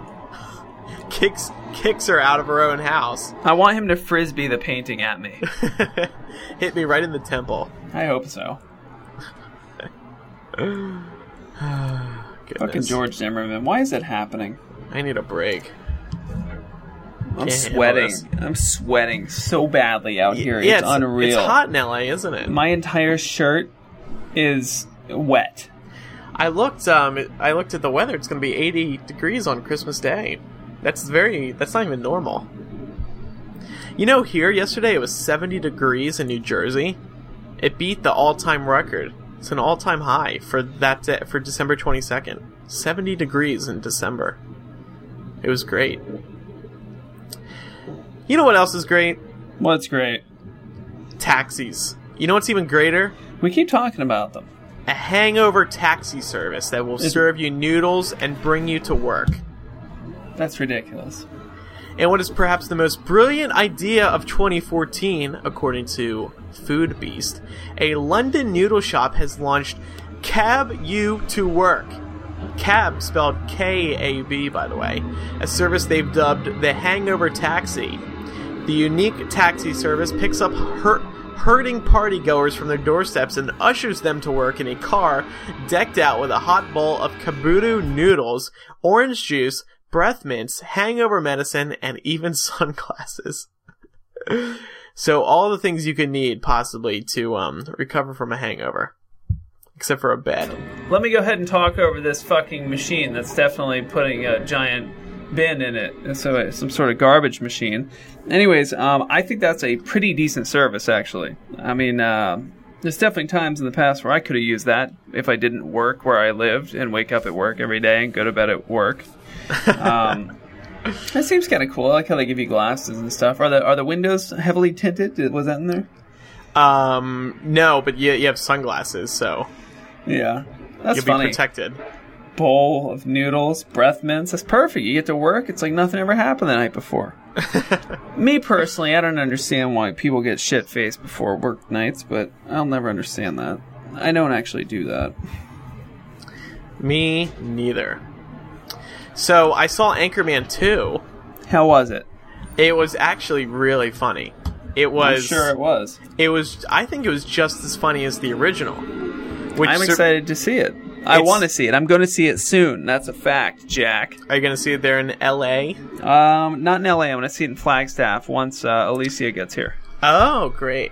*laughs* kicks kicks her out of her own house, I want him to frisbee the painting at me. *laughs* hit me right in the temple. I hope so. *sighs* Fucking George Zimmerman. Why is it happening? I need a break. I'm sweating. I'm sweating so badly out here. yeah, it's, unreal. It's hot in LA, isn't it? My entire shirt is wet. I looked. Um, I looked at the weather. It's going to be 80 degrees on Christmas Day. That's very. That's not even normal. You know, here yesterday it was 70 degrees in New Jersey. It beat the all-time record. It's an all-time high for that day, for December 22nd. 70 degrees in December. It was great. You know what else is great? It's great. Taxis. You know what's even greater? We keep talking about them. A hangover taxi service that will Is- serve you noodles and bring you to work. That's ridiculous. And what is perhaps the most brilliant idea of 2014, according to Foodbeast, a London noodle shop has launched Cab You to Work. Cab, spelled K A B, by the way, a service they've dubbed the Hangover Taxi. The unique taxi service picks up hurt, hurting partygoers from their doorsteps and ushers them to work in a car decked out with a hot bowl of kabuto noodles, orange juice, breath mints, hangover medicine, and even *laughs* sunglasses. so all the things you could need possibly to um, recover from a hangover, except for a bed. Let me go ahead and talk over this fucking machine that's definitely putting a giant bin in it, so it's some sort of garbage machine. Anyways, um, I think that's a pretty decent service, actually. I mean, uh, there's definitely times in the past where I could have used that if I didn't work where I lived and wake up at work every day and go to bed at work. Um, *laughs* that seems kind of cool. I like how they give you glasses and stuff. Are the are the windows heavily tinted? Was that in there? Um, no, but you, you have sunglasses, so Yeah, that's you'll funny. be protected. Bowl of noodles, breath mints. That's perfect. You get to work. It's like nothing ever happened the night before. *laughs* Me personally, I don't understand why people get shit faced before work nights, but I'll never understand that. I don't actually do that. Me neither. So I saw Anchorman 2. How was it? It was actually really funny. It I'm was sure it was. it was I think it was just as funny as the original. Which I'm sur- excited to see it. I It's- want to see it. I'm going to see it soon. That's a fact, Jack. Are you going to see it there in LA? Um, not in LA. I'm going to see it in Flagstaff once uh, Alicia gets here. Oh, great.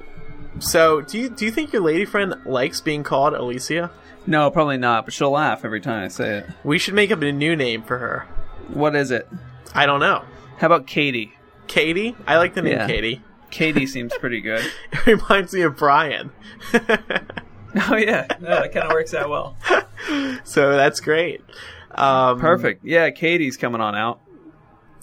So, do you do you think your lady friend likes being called Alicia? No, probably not, but she'll laugh every time I say it. We should make up a new name for her. What is it? I don't know. How about Katie? Katie? I like the name Yeah. Katie. Katie *laughs* seems pretty good. It reminds me of Brian. *laughs* *laughs* Oh yeah, that kind of works out well. *laughs* so that's great. Um, Perfect. Yeah, Katie's coming on out.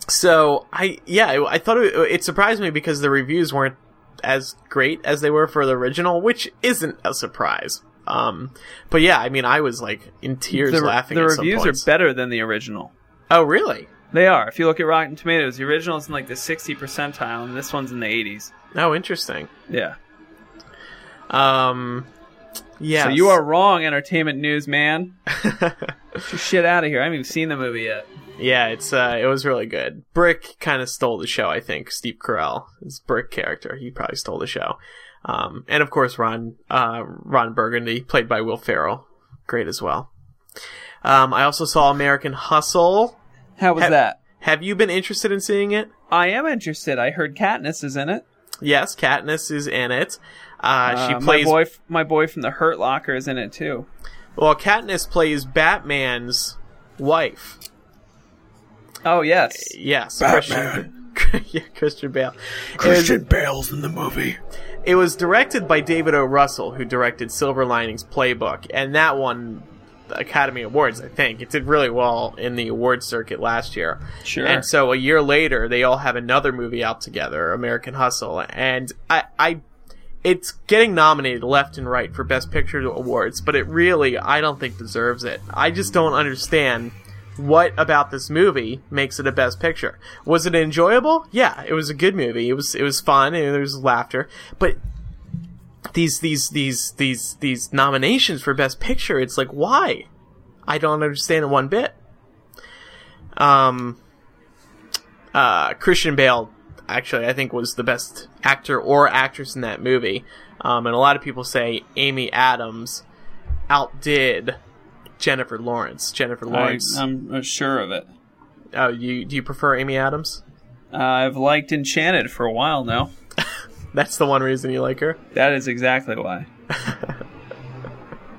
So I yeah I, I thought it, it surprised me because the reviews weren't as great as they were for the original, which isn't a surprise. Um, but yeah, I mean, I was like in tears The, laughing. the at some reviews are better than the original. Oh, really? They are. If you look at Rotten Tomatoes, the original's in like the 60 percentile, and this one's in the 80s. Oh, interesting. Yeah. Um, yeah. So you are wrong, Entertainment News man. *laughs* Shit out of here. I haven't even seen the movie yet. Yeah, it's uh, it was really good. Brick kind of stole the show, I think. Steve Carell, his Brick character, he probably stole the show. Um, and of course Ron uh, Ron Burgundy, played by Will Ferrell, great as well. Um, I also saw American Hustle. How was Have- that? Have you been interested in seeing it? I am interested. I heard Katniss is in it. Yes, Katniss is in it. Uh, she Uh, plays my boy. My boy from the Hurt Locker is in it too. well. Katniss plays Batman's wife. Oh yes. Yes, Batman. Christian, *laughs* yeah, Christian Bale. It was- Bale's in the movie. It was directed by David O. Russell, who directed Silver Linings Playbook, and that won the Academy Awards, I think. It did really well in the award circuit last year. Sure. And so a year later, they all have another movie out together, American Hustle, and I, I, it's getting nominated left and right for Best Picture awards, but it really, I don't think deserves it. I just don't understand what about this movie makes it a best picture. Was it enjoyable? Yeah, it was a good movie. It was it was fun and there was laughter. But these these these these these nominations for best picture, it's like why? I don't understand it one bit. Um uh Christian Bale actually I think was the best actor or actress in that movie. Um and a lot of people say Amy Adams outdid Jennifer Lawrence. Jennifer Lawrence. I, I'm uh, sure of it. Oh, you do you prefer Amy Adams? Uh, I've liked Enchanted for a while now. *laughs* That's the one reason you like her. That is exactly why.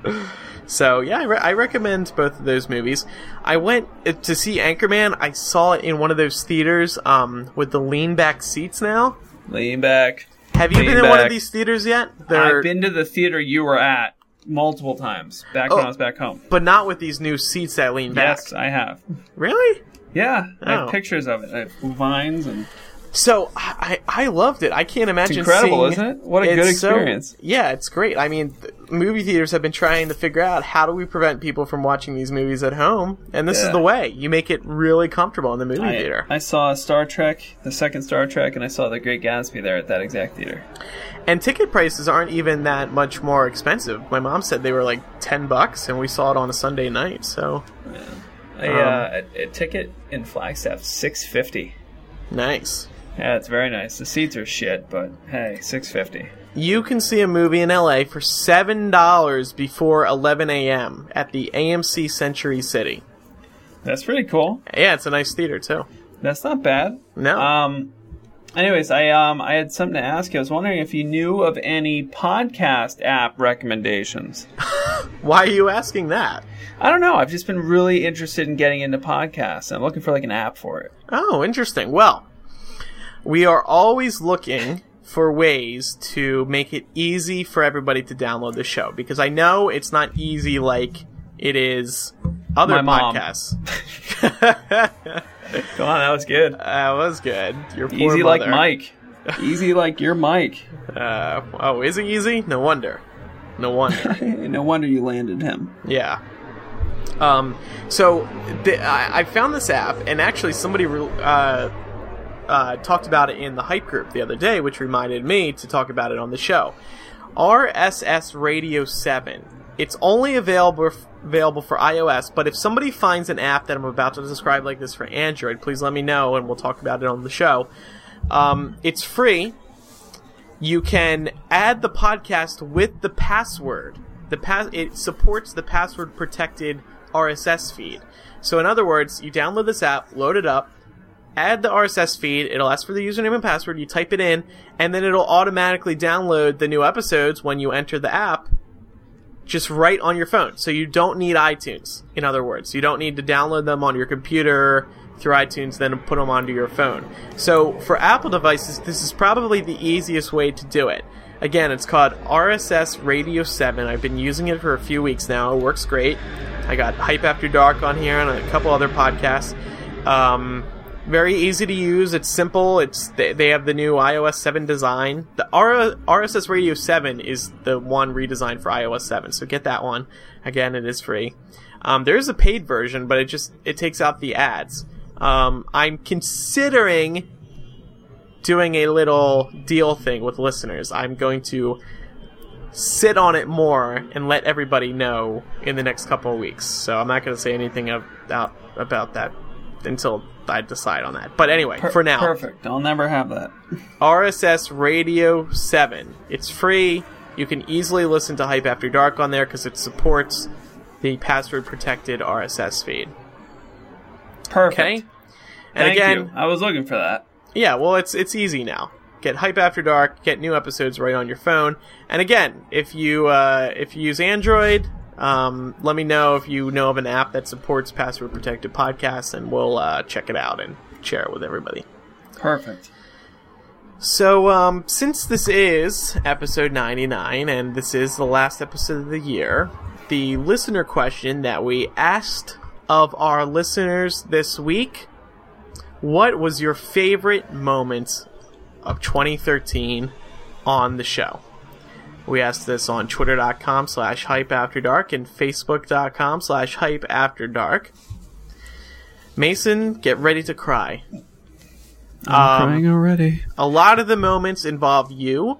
*laughs* So yeah, I, re- I recommend both of those movies. I went uh, to see Anchorman. I saw it in one of those theaters um, with the lean back seats. Now, Lean back. have you Lean been in one of these theaters yet? They're, I've been to the theater you were at multiple times back when Oh. I was back home. but not with these new seats that lean back. Yes, I have. Really? Yeah, I have Oh. pictures of it. I have vines and So I, I I loved it. I can't imagine. It's incredible, seeing- isn't it? What a good so- experience. yeah, it's great. I mean, th- movie theaters have been trying to figure out how do we prevent people from watching these movies at home, and this is the way. You make it really comfortable in the movie I, theater. I saw Star Trek, the second Star Trek, and I saw The Great Gatsby there at that exact theater. And ticket prices aren't even that much more expensive. My mom said they were like ten bucks, and we saw it on a Sunday night. So A, Um, uh, a, a ticket in Flagstaff, six fifty. nice. Yeah, it's very nice. The seats are shit, but hey, six fifty. You can see a movie in LA for seven dollars before eleven a.m. at the AMC Century City. That's pretty cool. Yeah, it's a nice theater too. That's not bad. No, Um, Anyways, I um I had something to ask you. I was wondering if you knew of any podcast app recommendations. *laughs* Why are you asking that? I don't know. I've just been really interested in getting into podcasts. I'm looking for like an app for it. Oh, interesting. Well, we are always looking for ways to make it easy for everybody to download the show because I know it's not easy like it is other My podcasts. *laughs* *laughs* Come on, that was good. That was good. Your poor Easy like. Mike. Easy like your Mike. Uh, oh, is it easy? No wonder. No wonder. *laughs* no wonder you landed him. Yeah. Um, so th- I, I found this app, and actually somebody re- uh, uh, talked about it in the hype group the other day, which reminded me to talk about it on the show. RSS Radio 7. It's only available f- available for iOS, but if somebody finds an app that I'm about to describe like this for Android, please let me know, and we'll talk about it on the show. Um, it's free you can add the podcast with the password. The pass it supports the password protected RSS feed. So in other words, you download this app, load it up, add the RSS feed, it'll ask for the username and password, you type it in, and then it'll automatically download the new episodes when you enter the app just right on your phone. So you don't need iTunes. In other words, you don't need to download them on your computer through iTunes, then put them onto your phone. So for Apple devices, this is probably the easiest way to do it. Again, it's called RSS Radio 7. I've been using it for a few weeks now. It works great. I got Hype After Dark on here and a couple other podcasts. Um, very easy to use. It's simple. It's they, they have the new iOS 7 design. The R- RSS Radio 7 is the one redesigned for iOS 7, so get that one. Again, it is free. Um, there is a paid version, but it just it takes out the ads. Um, I'm considering doing a little deal thing with listeners. I'm going to sit on it more and let everybody know in the next couple of weeks. So I'm not going to say anything about about that until I decide on that. But anyway, for now, Perfect. I'll never have that. RSS Radio 7. It's free. You can easily listen to Hype After Dark on there because it supports the password protected RSS feed. Perfect. Okay? And Thank again, you. I was looking for that. yeah, well, it's it's easy now. Get Hype After Dark, get new episodes right on your phone. And again, if you uh, if you use Android, um, let me know if you know of an app that supports password protected podcasts, and we'll uh, check it out and share it with everybody. Perfect. So, um, since this is episode 99 and this is the last episode of the year, the listener question that we asked of our listeners this week what was your favorite moment of 2013 on the show? We asked this on twitter.com slash hype after dark and facebook.com slash hype after dark. Mason, get ready to cry. I'm Um, crying already. a lot of the moments involve you.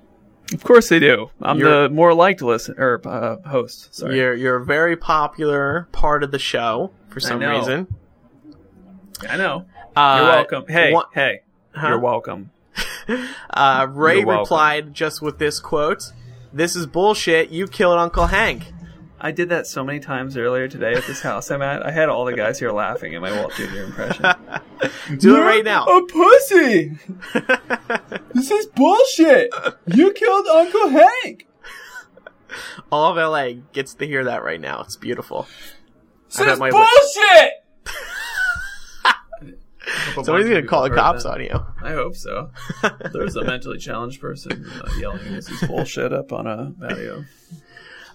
Of course they do. I'm You're- the more liked listen or uh, host. Sorry. You're you're a very popular part of the show for some know. reason. I know. Uh, You're welcome. Hey, one- hey. Huh? You're welcome. *laughs* uh, Ray You're welcome. replied just with this quote: "This is bullshit. You killed Uncle Hank." I did that so many times earlier today at this house I'm at. I had all the guys here laughing at my Walt Jr. impression. *laughs* Do it right now. A pussy. *laughs* this is bullshit. You killed Uncle Hank. All of LA gets to hear that right now. It's beautiful. This is bullshit. *laughs* *laughs* Somebody's gonna call the cops on you. I hope so. There's a mentally challenged person uh, yelling this is bullshit up on a patio.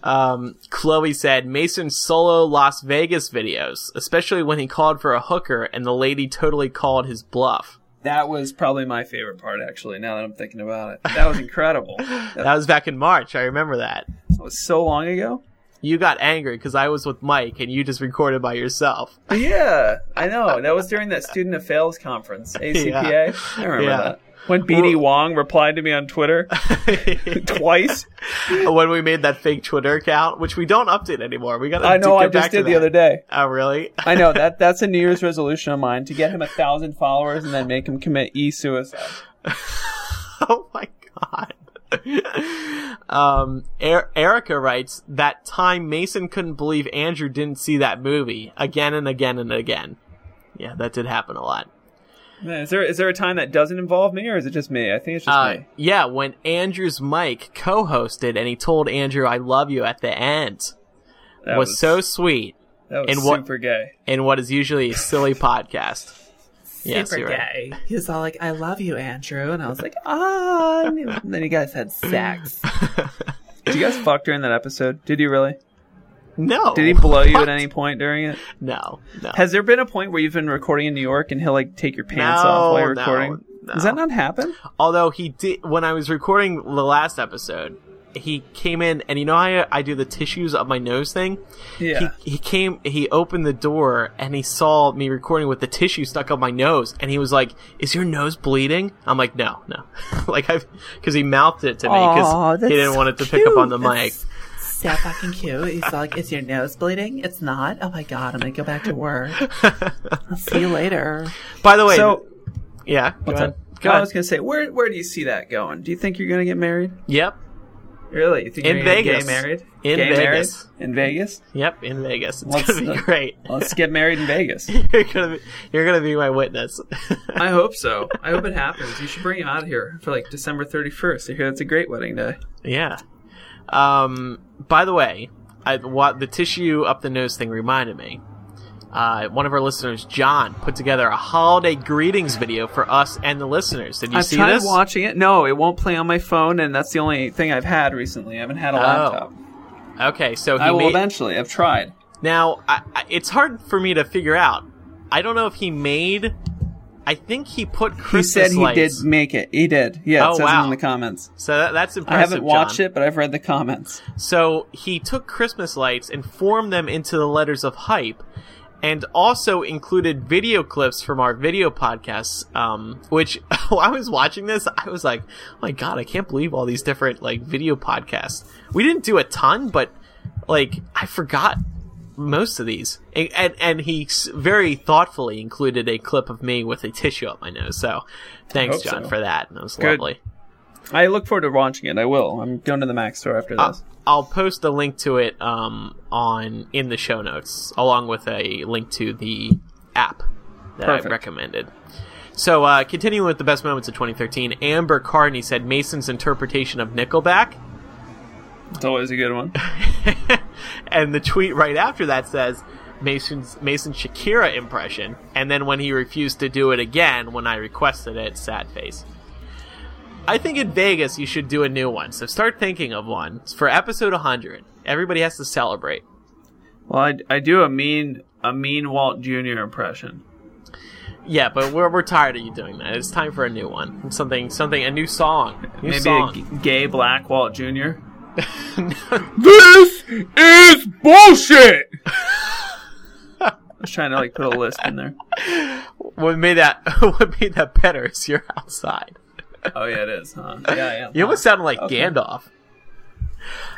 Um, Chloe said Mason solo Las Vegas videos, especially when he called for a hooker and the lady totally called his bluff. That was probably my favorite part, actually. Now that I'm thinking about it, that was incredible. that *laughs* That was back in March. I remember that. that. was so long ago. You got angry because I was with Mike and you just recorded by yourself. *laughs* Yeah, I know. That was during that Student Affairs conference, *laughs* ACPA. I remember Yeah. that. When BD Wong replied to me on Twitter *laughs* twice. when we made that fake Twitter account, which we don't update anymore. We got I know. I just did the that. other day. Oh, really? I know that that's a New Year's resolution of mine to get him a thousand followers and then make him commit e-suicide. oh my god. *laughs* um, er- Erica writes that time Mason couldn't believe Andrew didn't see that movie again and again and again. Yeah, that did happen a lot. Is there is there a time that doesn't involve me, or is it just me? I think it's just Uh, me. yeah, when Andrew's mic co-hosted and he told Andrew "I love you" at the end That was, so sweet that was and what- super gay. in what is usually a silly *laughs* podcast. Yes, super right. gay. He was all like, "I love you, Andrew," and I was like, "Ah." and then you guys had *laughs* sex. Did you guys fuck during that episode? Did you really? No, Did he blow you What? at any point during it? No, no. Has there been a point where you've been recording in New York and he'll like take your pants No, off while you're no, recording? no. Does that not happen? Although he did when I was recording the last episode, he came in and you know how I, I do the tissues up my nose thing. Yeah. He, he came, he opened the door and he saw me recording with the tissue stuck up my nose, and he was like, "Is your nose bleeding?" I'm like, "No, no," *laughs* like I, because he mouthed it to me because he didn't so want it to pick up on the cute. mic. so fucking cute. He's like, "Is your nose bleeding?" It's not. Oh my god, I'm gonna go back to work. *laughs* I'll see you later. By the way, so, yeah, go what's ahead. Go I ahead. was gonna say, where where do you see that going? Do you think you're gonna get married? Yep, Really? You think In you're Vegas. Get married? In Gay Vegas. Married? In Vegas? yep, in Vegas. It's Let's- gonna be great. Let's get married in Vegas. *laughs* you're gonna be, you're gonna be my witness. *laughs* I hope so. I hope it happens. You should bring him out here for like December 31st. I hear that's a great wedding day. Yeah. Um. By the way, I, what the tissue up the nose thing reminded me. Uh, one of our listeners, John, put together a holiday greetings video for us and the listeners. Did you I've see tried this? watching it. No, it won't play on my phone, and that's the only thing I've had recently. I haven't had a Oh. laptop. Okay, so he I will made. eventually. I've tried. now, I, I, it's hard for me to figure out. I don't know if he made. I think he put Christmas. He said he lights. did make it. He did. Yeah, it Oh, says wow. it in the comments. So that, that's impressive. I haven't watched John. it, but I've read the comments. So he took Christmas lights and formed them into the letters of hype, and also included video clips from our video podcasts. Um, which *laughs* while I was watching this, I was like, "Oh my god, I can't believe all these different like video podcasts." We didn't do a ton, but like I forgot most of these, and and, and he very thoughtfully included a clip of me with a tissue up my nose. So thanks, John, so. for that. That was Good. lovely. I look forward to watching it. I will. I'm going to the Mac store after I'll, this. I'll post a link to it um, on in the show notes, along with a link to the app that I recommended. So, uh, continuing with the best moments of 2013, Amber Carney said Mason's interpretation of Nickelback, It's always a good one. *laughs* and the tweet right after that says Mason's Mason Shakira impression, and then when he refused to do it again when I requested it, sad face. I think in Vegas you should do a new one. So start thinking of one It's for episode 100. Everybody has to celebrate. Well, I, I do a mean a mean Walt Jr. impression. Yeah, but we're, we're tired of you doing that. It's time for a new one. Something, something, a new song. New Maybe song. a g- gay black Walt Jr. *laughs* This is bullshit! I was trying to like put a list in there. *laughs* what made that? *laughs* What made that better? Is you're outside. *laughs* Oh yeah, it is, huh? *laughs* Yeah, I am. You almost sounded like Okay. Gandalf.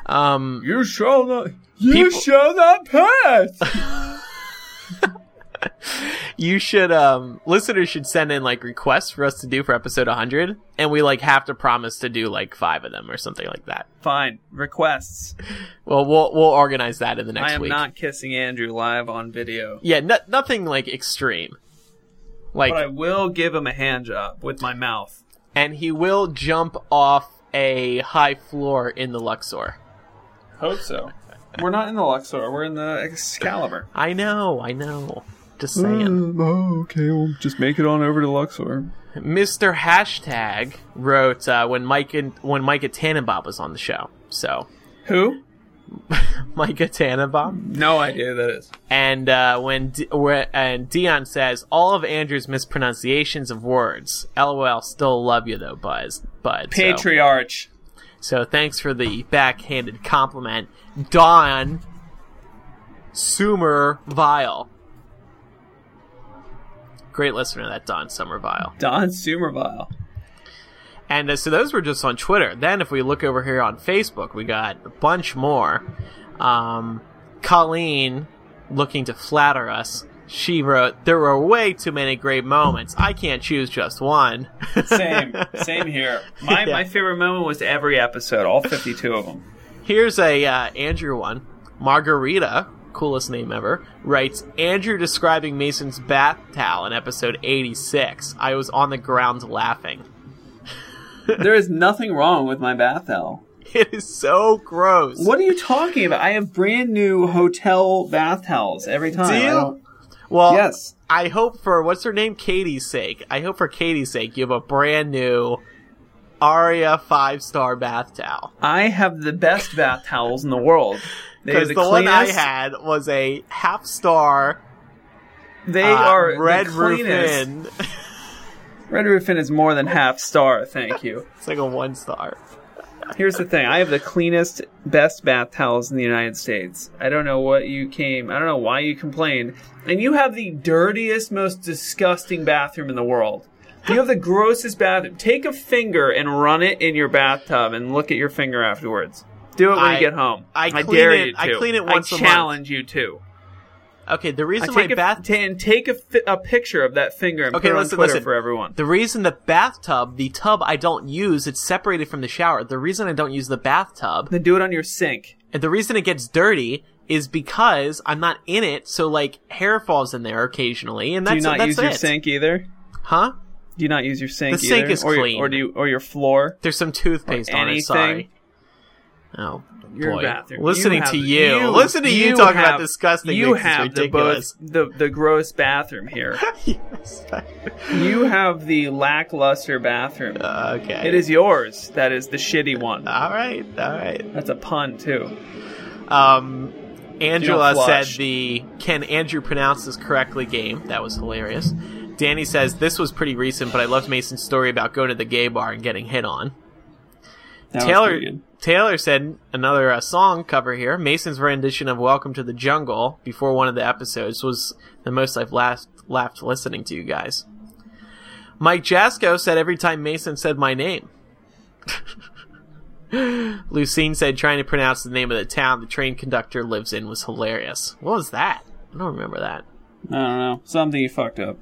Um, You shall not. You People- shall not pass. *laughs* you should, um, listeners should send in like requests for us to do for episode 100, and we like have to promise to do like five of them or something like that. Fine. Requests. Well, we'll we'll organize that in the next I am week. not kissing Andrew live on video, Yeah, no, nothing like extreme. Like, but I will give him a hand job with my mouth. And he will jump off a high floor in the Luxor. Hope so. We're not in the Luxor. We're in the Excalibur. I know, I know. Just saying. Oh, okay, well, just make it on over to Luxor. Mr. Hashtag wrote uh, when Mike and when Micah Tannenbaum was on the show. So Who? *laughs* Micah Tannenbaum, No idea who that is. and uh, when D- where, and Dion says all of Andrew's mispronunciations of words. LOL, still love you though, Buzz. Bud. Patriarch. So thanks for the backhanded compliment, Don Sumer Vile. Great listener, that Don Somerville. Don Sumerville. And uh, so those were just on Twitter. Then if we look over here on Facebook, we got a bunch more. Um, Colleen, looking to flatter us, she wrote, There were way too many great moments. I can't choose just one. *laughs* Same. Same here. My, *laughs* Yeah. my favorite moment was every episode, all 52 of them. Here's a uh, Andrew one. Margarita coolest name ever, writes Andrew describing Mason's bath towel in episode 86. I was on the ground laughing. There is nothing wrong with my bath towel. It is so gross. What are you talking about? I have brand new hotel bath towels every time. Do you? Well, Yes. I hope for what's her name, Katie's sake. I hope for Katie's sake, you have a brand new Aria five star bath towel. I have the best bath towels in the world. Because the, one I had was a half star They uh, are red the roof cleanest. in. *laughs* Red Roof Inn is more than half star, thank you. it's like a one star. Here's the thing: I have the cleanest, best bath towels in the United States. I don't know what you came. I don't know why you complained. And you have the dirtiest, most disgusting bathroom in the world. You have the grossest bathroom. Take a finger and run it in your bathtub, and look at your finger afterwards. Do it when I- you get home. I clean dare it- you to. I clean it once a I challenge you to. Okay, the reason take a, bath and take a, fi- a picture of that finger and Okay, put it on Twitter listen. for everyone. The reason the bathtub, the tub I don't use, it's separated from the shower. The reason I don't use the bathtub, Then do it on your sink. and the reason it gets dirty is because I'm not in it, so like hair falls in there occasionally, and that's it. Do you not that's use your sink either? Huh? Do you not use your sink? The sink is or, your- clean. or do you, or your floor? There's some toothpaste on it. anything. Sorry. Oh Your boy! bathroom. Listening have- to you, listen to you, talk about have- disgusting You things have the, both, the the gross bathroom here. *laughs* Yes. you have the lackluster bathroom. okay. It is yours. That is the shitty one. All right. All right. That's a pun too. Um, Angela said the "Can Andrew pronounce this correctly?" game. That was hilarious. Danny says this was pretty recent, but I loved Mason's story about going to the gay bar and getting hit on. That Taylor. Taylor said another uh, song cover here. Mason's rendition of "Welcome to the Jungle" before one of the episodes was the most I've laughed laughed listening to you guys. Mike Jasko said every time Mason said my name. *laughs* Lucine said trying to pronounce the name of the town the train conductor lives in was hilarious. What was that? I don't remember that. I don't know. Something you fucked up.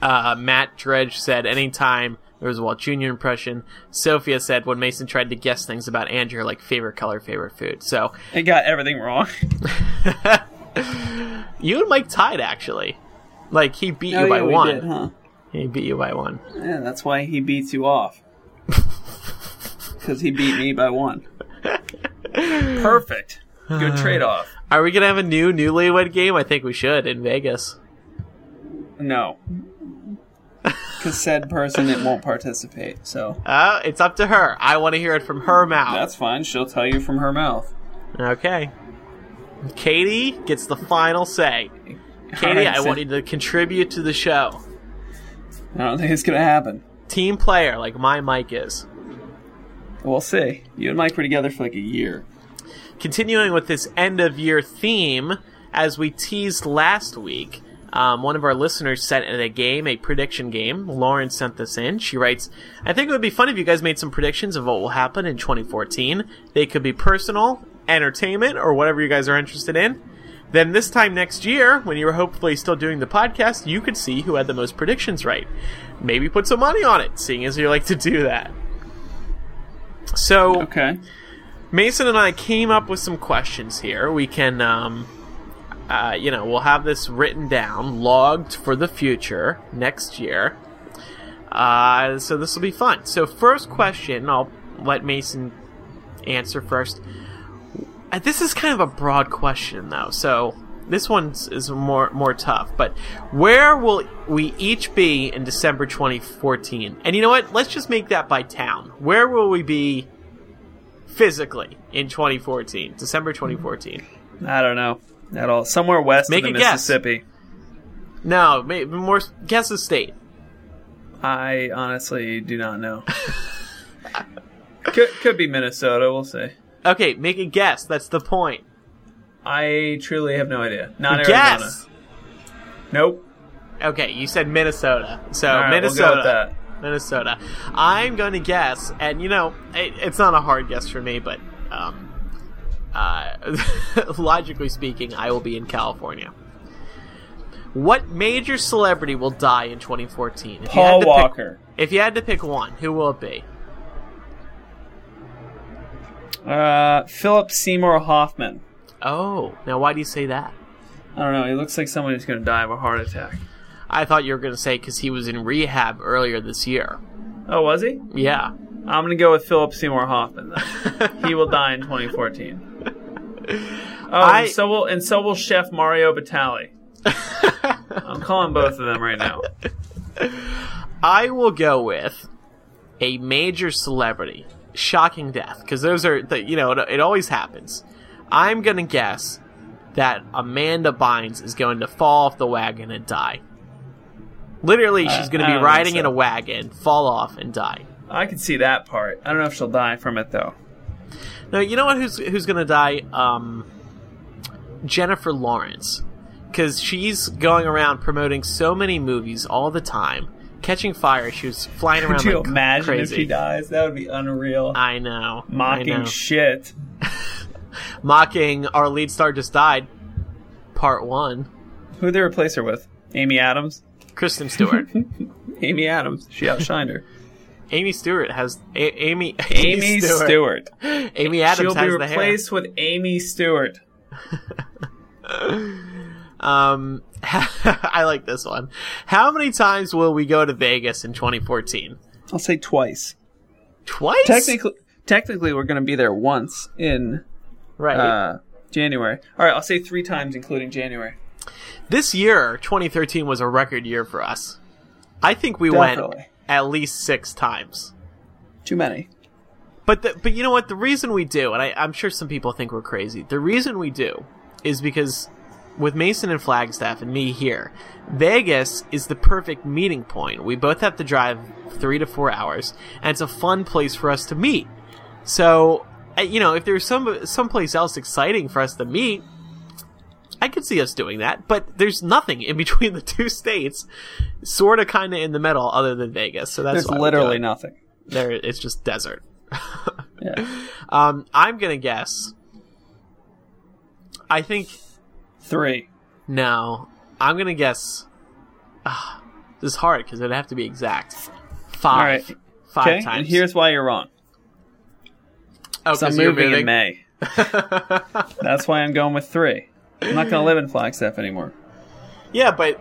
Uh, Matt Dredge said anytime there was a Walt Jr. impression. Sophia said when Mason tried to guess things about Andrew, like favorite color, favorite food. So It got everything wrong. *laughs* you and Mike tied actually. Like he beat Oh, you by yeah, one. did, huh? He beat you by one. Yeah, that's why he beats you off. *laughs* Because he beat me by one. Perfect. Good *sighs* trade off. Are we gonna have a new newlywed game? I think we should in Vegas. No. Because said person it won't participate. So Uh, it's up to her. I want to hear it from her mouth. that's fine. She'll tell you from her mouth. Okay. Katie gets the final say. *laughs* Katie, Alright, I so- want you to contribute to the show. I don't think it's gonna happen. Team player, like my Mike is. We'll see. You and Mike were together for like a year. Continuing with this end of year theme, as we teased last week, um, one of our listeners sent in a game, a prediction game. Lauren sent this in. She writes, I think it would be fun if you guys made some predictions of what will happen in 2014. They could be personal, entertainment, or whatever you guys are interested in. Then this time next year, when you're hopefully still doing the podcast, you could see who had the most predictions right. Maybe put some money on it, seeing as you like to do that. So, Okay. Mason and I came up with some questions here. We can, um, uh, you know, we'll have this written down, logged for the future next year. Uh, so this will be fun. So first question, I'll let Mason answer first. Uh, This is kind of a broad question though, so this one is more more tough. But where will we each be in December 2014? And you know what? Let's just make that by town. Where will we be physically in 2014, December 2014. I don't know at all. Somewhere west Make of the a guess. Mississippi. No, may- more guess a state. I honestly do not know. *laughs* could could be Minnesota. We'll see. Okay, make a guess. That's the point. I truly have no idea. Not Arizona. Guess. Nope. Okay, you said Minnesota. So All right, we'll go Minnesota. with that. Minnesota. I'm going to guess, and you know, it, it's not a hard guess for me, but um, uh, *laughs* logically speaking, I will be in California. What major celebrity will die in 2014? If you had Paul to pick- Walker. if you had to pick one, who will it be? Uh, Philip Seymour Hoffman. Oh, now why do you say that? I don't know. He looks like someone who's going to die of a heart attack. I thought you were going to say because he was in rehab earlier this year. Oh, was he? Yeah. I'm going to go with Philip Seymour Hoffman. *laughs* He will die in 2014. Oh, I- and so will and so will Chef Mario Batali. *laughs* I'm calling both of them right now. I will go with a major celebrity, shocking death, because those are the you know it, it always happens. I'm gonna guess that Amanda Bynes is going to fall off the wagon and die. Literally, uh, she's going to be riding think in a wagon, fall off, and die. I can see that part. I don't know if she'll die from it though. No, you know what? Who's who's going to die? Um, Jennifer Lawrence, because she's going around promoting so many movies all the time. Catching Fire, she was flying around Could you like imagine crazy. if she dies? That would be unreal. I know. I Mocking know. shit. *laughs* mocking our lead star just died. Part one. Who'd they replace her with? Amy Adams. Kristen Stewart. *laughs* Amy Adams. She outshined her. Amy Stewart has a- Amy. *laughs* Amy Stewart. *laughs* Amy Adams She'll be has the hair. replaced with Amy Stewart. *laughs* Um, I like this one. How many times will we go to Vegas in 2014? I'll say twice. Twice. Technically, technically, we're going to be there once in right. uh, January. All right, I'll say three times, including January. this year, 2013, was a record year for us. I think we went Definitely. At least six times. Too many. But the, but you know what? The reason we do, and I, I'm sure some people think we're crazy. The reason we do is because with Mason and Flagstaff and me here, Vegas is the perfect meeting point. We both have to drive three to four hours, and it's a fun place for us to meet. So, uh, you know, if there's some someplace else exciting for us to meet, I could see us doing that. But there's nothing in between the two states, sort of, kind of in the middle, other than Vegas. So that's There's why we do literally nothing. There, it's just desert. *laughs* Yeah. *laughs* Um, I'm gonna guess. I think Three. no. I'm gonna guess. Ah, this is hard because it'd have to be exact. Five. Right. Five Okay, times. and here's why you're wrong. oh, I'm you're moving, in May. *laughs* That's why I'm going with three. I'm not going to live in Flagstaff anymore. yeah, but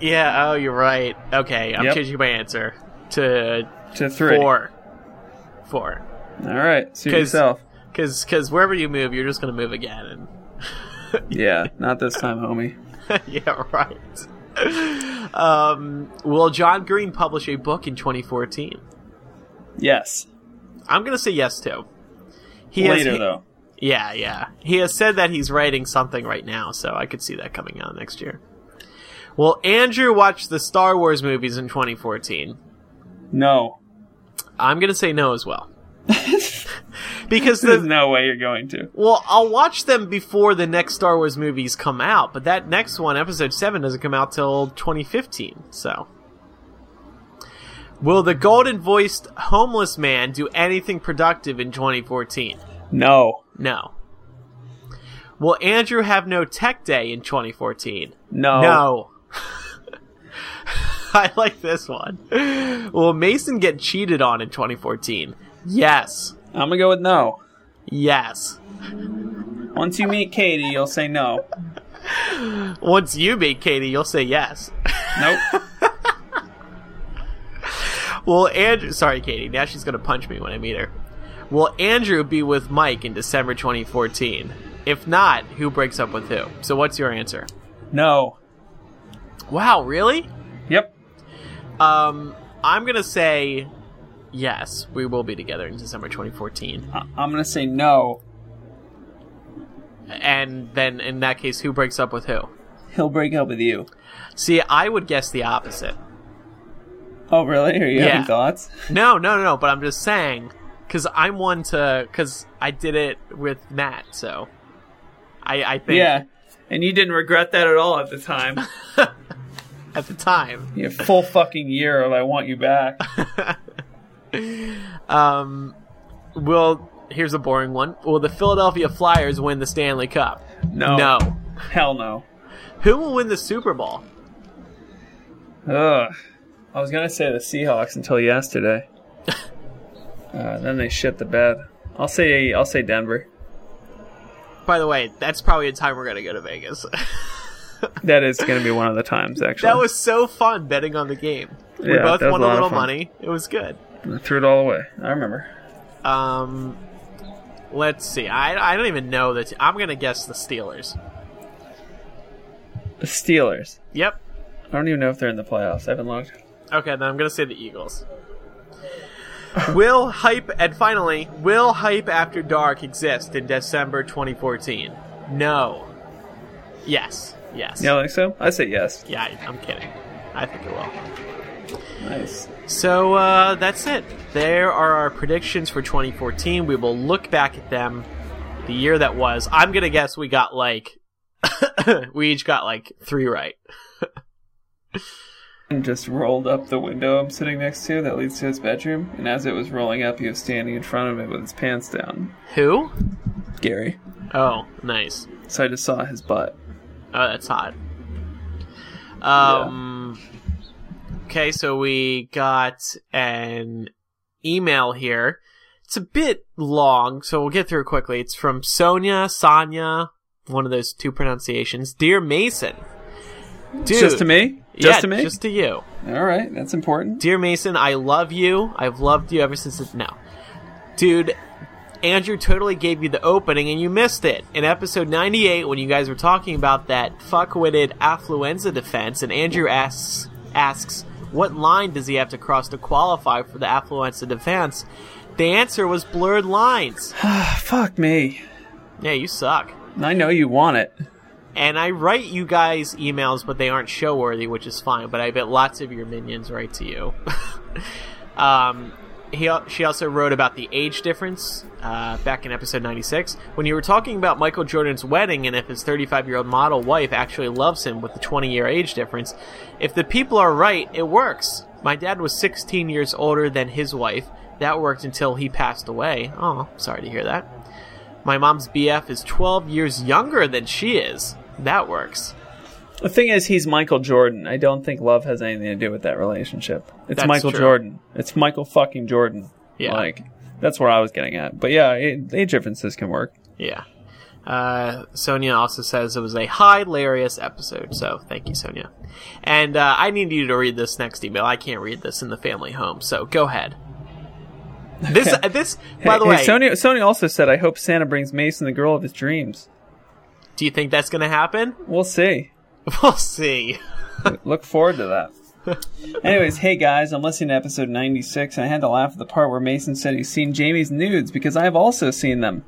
yeah. Oh, you're right. Okay, I'm Yep. changing my answer to To three. four. Four. All right, suit 'Cause- yourself. Because because wherever you move, you're just gonna move again. And *laughs* Yeah, not this time, homie. *laughs* yeah, right. Um, will John Green publish a book in 2014? Yes. I'm gonna say yes too. He Later, has, though. Yeah, yeah. He has said that he's writing something right now, so I could see that coming out next year. Will Andrew watch the Star Wars movies in 2014? No. I'm gonna say no as well. *laughs* because There's no way you're going to. well, I'll watch them before the next Star Wars movies come out, but that next one, Episode Seven, doesn't come out till 2015. So, will the golden-voiced homeless man do anything productive in 2014? No. No. Will Andrew have no tech day in 2014? No. No. *laughs* I like this one. Will Mason get cheated on in 2014? Yes. I'm going to go with no. Yes. Once you meet Katie, you'll say no. Once you meet Katie, you'll say yes. Nope. *laughs* well, Andrew. Sorry, Katie. Now she's going to punch me when I meet her. Will Andrew be with Mike in December 2014? If not, who breaks up with who? So what's your answer? no. Wow, really? Yep. Um, I'm gonna say yes. We will be together in December 2014, I- I'm going to say no. and then in that case, who breaks up with who? He'll break up with you. See, I would guess the opposite. Oh, really? Are you Yeah. having thoughts? No, no, no, no. But I'm just saying because I'm one to because I did it with Matt, so I I think Yeah. And you didn't regret that at all at the time. *laughs* at the time. yeah, full fucking year of I want you back. *laughs* Um, will here's a boring one. Will the Philadelphia Flyers win the Stanley Cup? No. No. Hell no. Who will win the Super Bowl? Ugh. I was gonna say the Seahawks until yesterday. *laughs* uh, then they shit the bed. I'll say I'll say Denver. By the way, that's probably a time we're gonna go to Vegas. *laughs* That is going to be one of the times, actually. that was so fun betting on the game. We Yeah, both won a a little money. It was good. I threw it all away. I remember. Um, let's see. I I don't even know that. I'm gonna guess the Steelers. The Steelers. Yep. I don't even know if they're in the playoffs. I haven't looked. Okay, then I'm gonna say the Eagles. Will hype and finally will hype after dark exist in December 2014? No. Yes. Yes. Yeah, I think so. I say yes. Yeah, I, I'm kidding. I think it will. Nice. So uh, that's it. There are our predictions for 2014. We will look back at them, the year that was. I'm gonna guess we got like, *laughs* we each got like three right. *laughs* And just rolled up the window I'm sitting next to that leads to his bedroom. And as it was rolling up, he was standing in front of it with his pants down. Who? Gary. Oh, nice. So I just saw his butt. Oh, that's hot. Um. Okay, so we got an email here. It's a bit long, so we'll get through it quickly. It's from Sonia, Sonia, one of those two pronunciations. Dear Mason, dude, Just to me? Just yeah, to me? just to you. All right, that's important. Dear Mason, I love you. I've loved you ever since. It, no, dude. Andrew totally gave you the opening and you missed it. In episode 98, when you guys were talking about that fuck-witted affluenza defense, and Andrew asks, asks, what line does he have to cross to qualify for the affluenza defense? The answer was blurred lines. *sighs* Fuck me. Yeah, you suck. I know you want it. And I write you guys emails, but they aren't show worthy, which is fine. But I bet lots of your minions write to you. *laughs* um, he, she also wrote about the age difference uh, back in episode 96 when you were talking about Michael Jordan's wedding and if his 35 year old model wife actually loves him with the 20 year age difference. If the people are right, it works. My dad was 16 years older than his wife. That worked until he passed away. Oh, sorry to hear that. My mom's BF is 12 years younger than she is. That works. The thing is, he's Michael Jordan. I don't think love has anything to do with that relationship. It's That's Michael true. Jordan. It's Michael fucking Jordan. Yeah. Like, that's where I was getting at. But yeah, it, age differences can work. Yeah. Uh, Sonia also says it was a hilarious episode, so thank you, Sonia. And uh, I need you to read this next email. I can't read this in the family home, so go ahead. This, uh, this, by Hey- the hey, way, Sonia Sony also said, I hope Santa brings Mason the girl of his dreams. Do you think that's going to happen? We'll see. *laughs* We'll see. Look forward to that. Anyways, hey guys, I'm listening to episode 96 and I had to laugh at the part where Mason said he's seen Jamie's nudes because I've also seen them.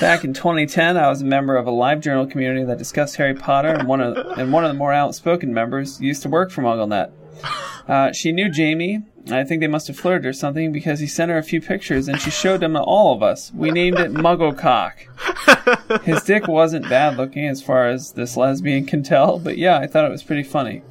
Back in 2010, I was a member of a live journal community that discussed Harry Potter, and one of and one of the more outspoken members used to work for MuggleNet. Uh, she knew Jamie. I think they must have flirted or something because he sent her a few pictures and she showed them to all of us. We named it Mugglecock. His dick wasn't bad looking as far as this lesbian can tell, but yeah, I thought it was pretty funny.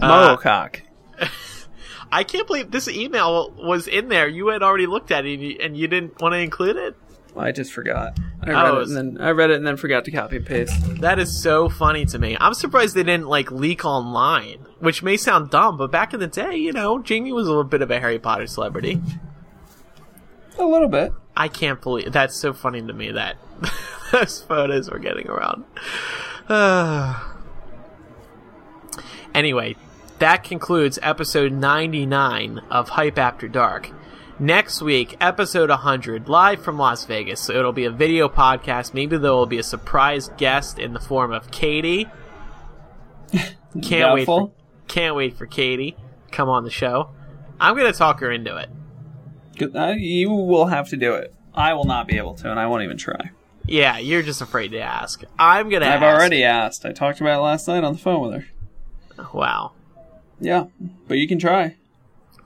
Uh, Mugglecock. *laughs* I can't believe this email was in there. You had already looked at it and you, and you didn't want to include it? I just forgot. I Oh, read it it and then I read it and then forgot to copy and paste. That is so funny to me. I'm surprised they didn't like leak online, which may sound dumb, but back in the day, you know, Jamie was a little bit of a Harry Potter celebrity. A little bit. I can't believe that's so funny to me that *laughs* those photos were getting around. *sighs* anyway, that concludes episode 99 of Hype After Dark. Next week, episode 100, live from Las Vegas. So it'll be a video podcast. Maybe there will be a surprise guest in the form of Katie. *laughs* Can't wait. For, can't wait for Katie to come on the show. I'm gonna talk her into it. Uh, You will have to do it. I will not be able to, and I won't even try. Yeah, you're just afraid to ask. I'm gonna. I've ask. already asked. I talked about it last night on the phone with her. Wow. Yeah, but you can try.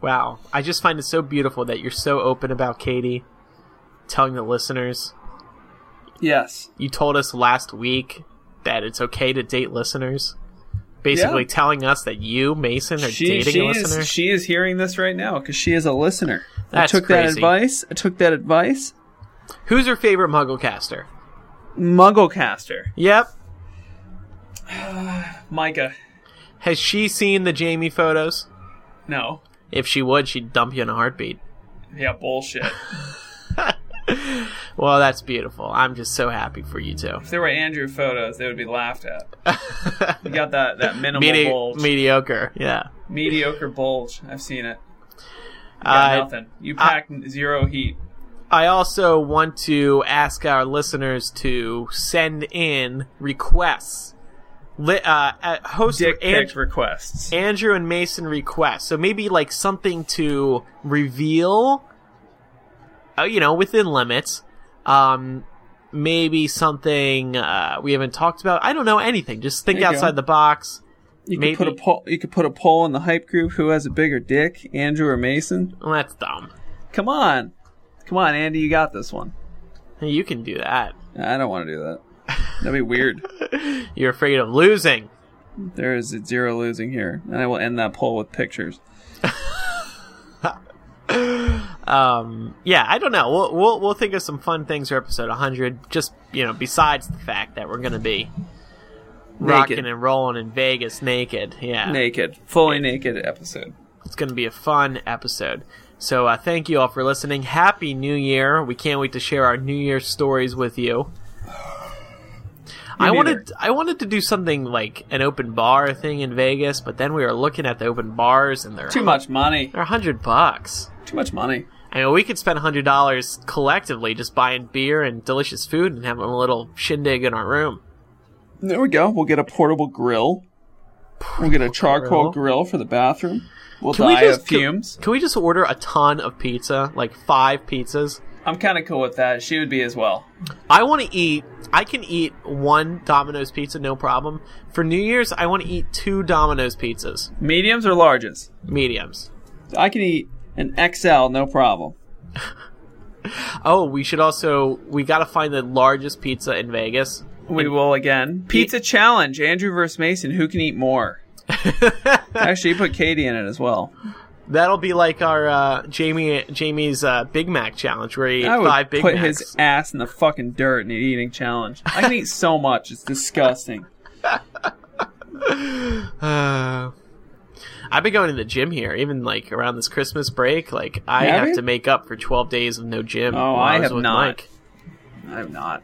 Wow. I just find it so beautiful that you're so open about Katie, telling the listeners. Yes. You told us last week that it's okay to date listeners. Basically Yeah. telling us that you, Mason, are She, dating she a listener. is she is hearing this right now because she is a listener. That's I took that advice. I took that advice. Who's your favorite Mugglecaster? Mugglecaster. Yep. *sighs* Micah. Has she seen the Jamie photos? No. If she would, she'd dump you in a heartbeat. Yeah, bullshit. *laughs* Well, that's beautiful. I'm just so happy for you two. If there were Andrew photos, they would be laughed at. *laughs* You got that that minimal Medi- bulge, mediocre, yeah. mediocre bulge. I've seen it. You Uh, got nothing. You pack zero heat. I also want to ask our listeners to send in requests. Li- uh, host Dick An- pic requests. Andrew and Mason requests. So maybe like something to reveal, uh, you know, within limits. Um, maybe something uh, we haven't talked about. I don't know anything. Just think outside go. the box. You maybe- could put a poll. You could put a poll in the hype group. Who has a bigger dick, Andrew or Mason? Well, that's dumb. Come on, come on, Andy. You got this one. You can do that. I don't want to do that. That'd be weird. *laughs* You're afraid of losing. There is a zero losing here, and I will end that poll with pictures. *laughs* Um, yeah, I don't know. We'll, we'll we'll think of some fun things for episode 100. Just you know, besides the fact that we're gonna be rocking and rolling in Vegas naked. Yeah, Naked, fully naked episode. it's gonna be a fun episode. So uh, thank you all for listening. Happy New Year! We can't wait to share our New Year stories with you. I wanted I wanted to do something like an open bar thing in Vegas, but then we were looking at the open bars and they're Too much money. they're a hundred bucks. Too much money. I mean, we could spend hundred dollars collectively just buying beer and delicious food and having a little shindig in our room. There we go. We'll get a portable grill. We'll get a charcoal grill. grill for the bathroom. We'll Can we die just of fumes. Can, can we just order a ton of pizza, like five pizzas? I'm kind of cool with that. She would be as well. I want to eat. I can eat one Domino's pizza, no problem. For New Year's, I want to eat two Domino's pizzas, Mediums or larges? mediums. I can eat an XL, no problem. *laughs* Oh, we should also we got to find the largest pizza in Vegas. We will again. Pizza challenge. Andrew versus Mason. Who can eat more? *laughs* Actually, you put Katie in it as well. That'll be like our uh, Jamie Jamie's uh, Big Mac challenge, where he ate I would five Big put Macs. his ass in the fucking dirt in an eating challenge. I can eat so much. It's disgusting. Uh, *sighs* I've been going to the gym here, even like around this Christmas break. Like I Have have to make up for twelve days of no gym. Oh, I was have with not. Mike. I'm not.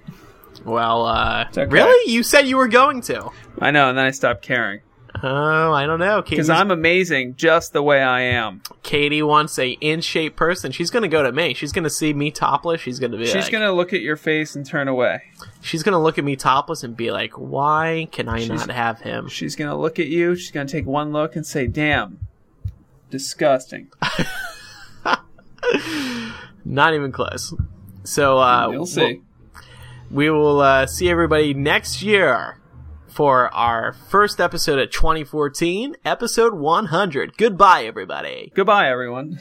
Well, uh, okay. really? You said you were going to? I know, and then I stopped caring. Oh, I don't know. Because I'm amazing just the way I am. Katie wants a in shape person. She's gonna go to me. She's gonna see me topless. She's gonna be. She's like, gonna look at your face and turn away. She's gonna look at me topless and be like, "Why can I not have him?" She's gonna look at you. She's gonna take one look and say, "Damn, disgusting." *laughs* Not even close. So uh, You'll see. We will uh, see everybody next year for our first episode of 2014, episode 100. Goodbye, everybody. Goodbye, everyone.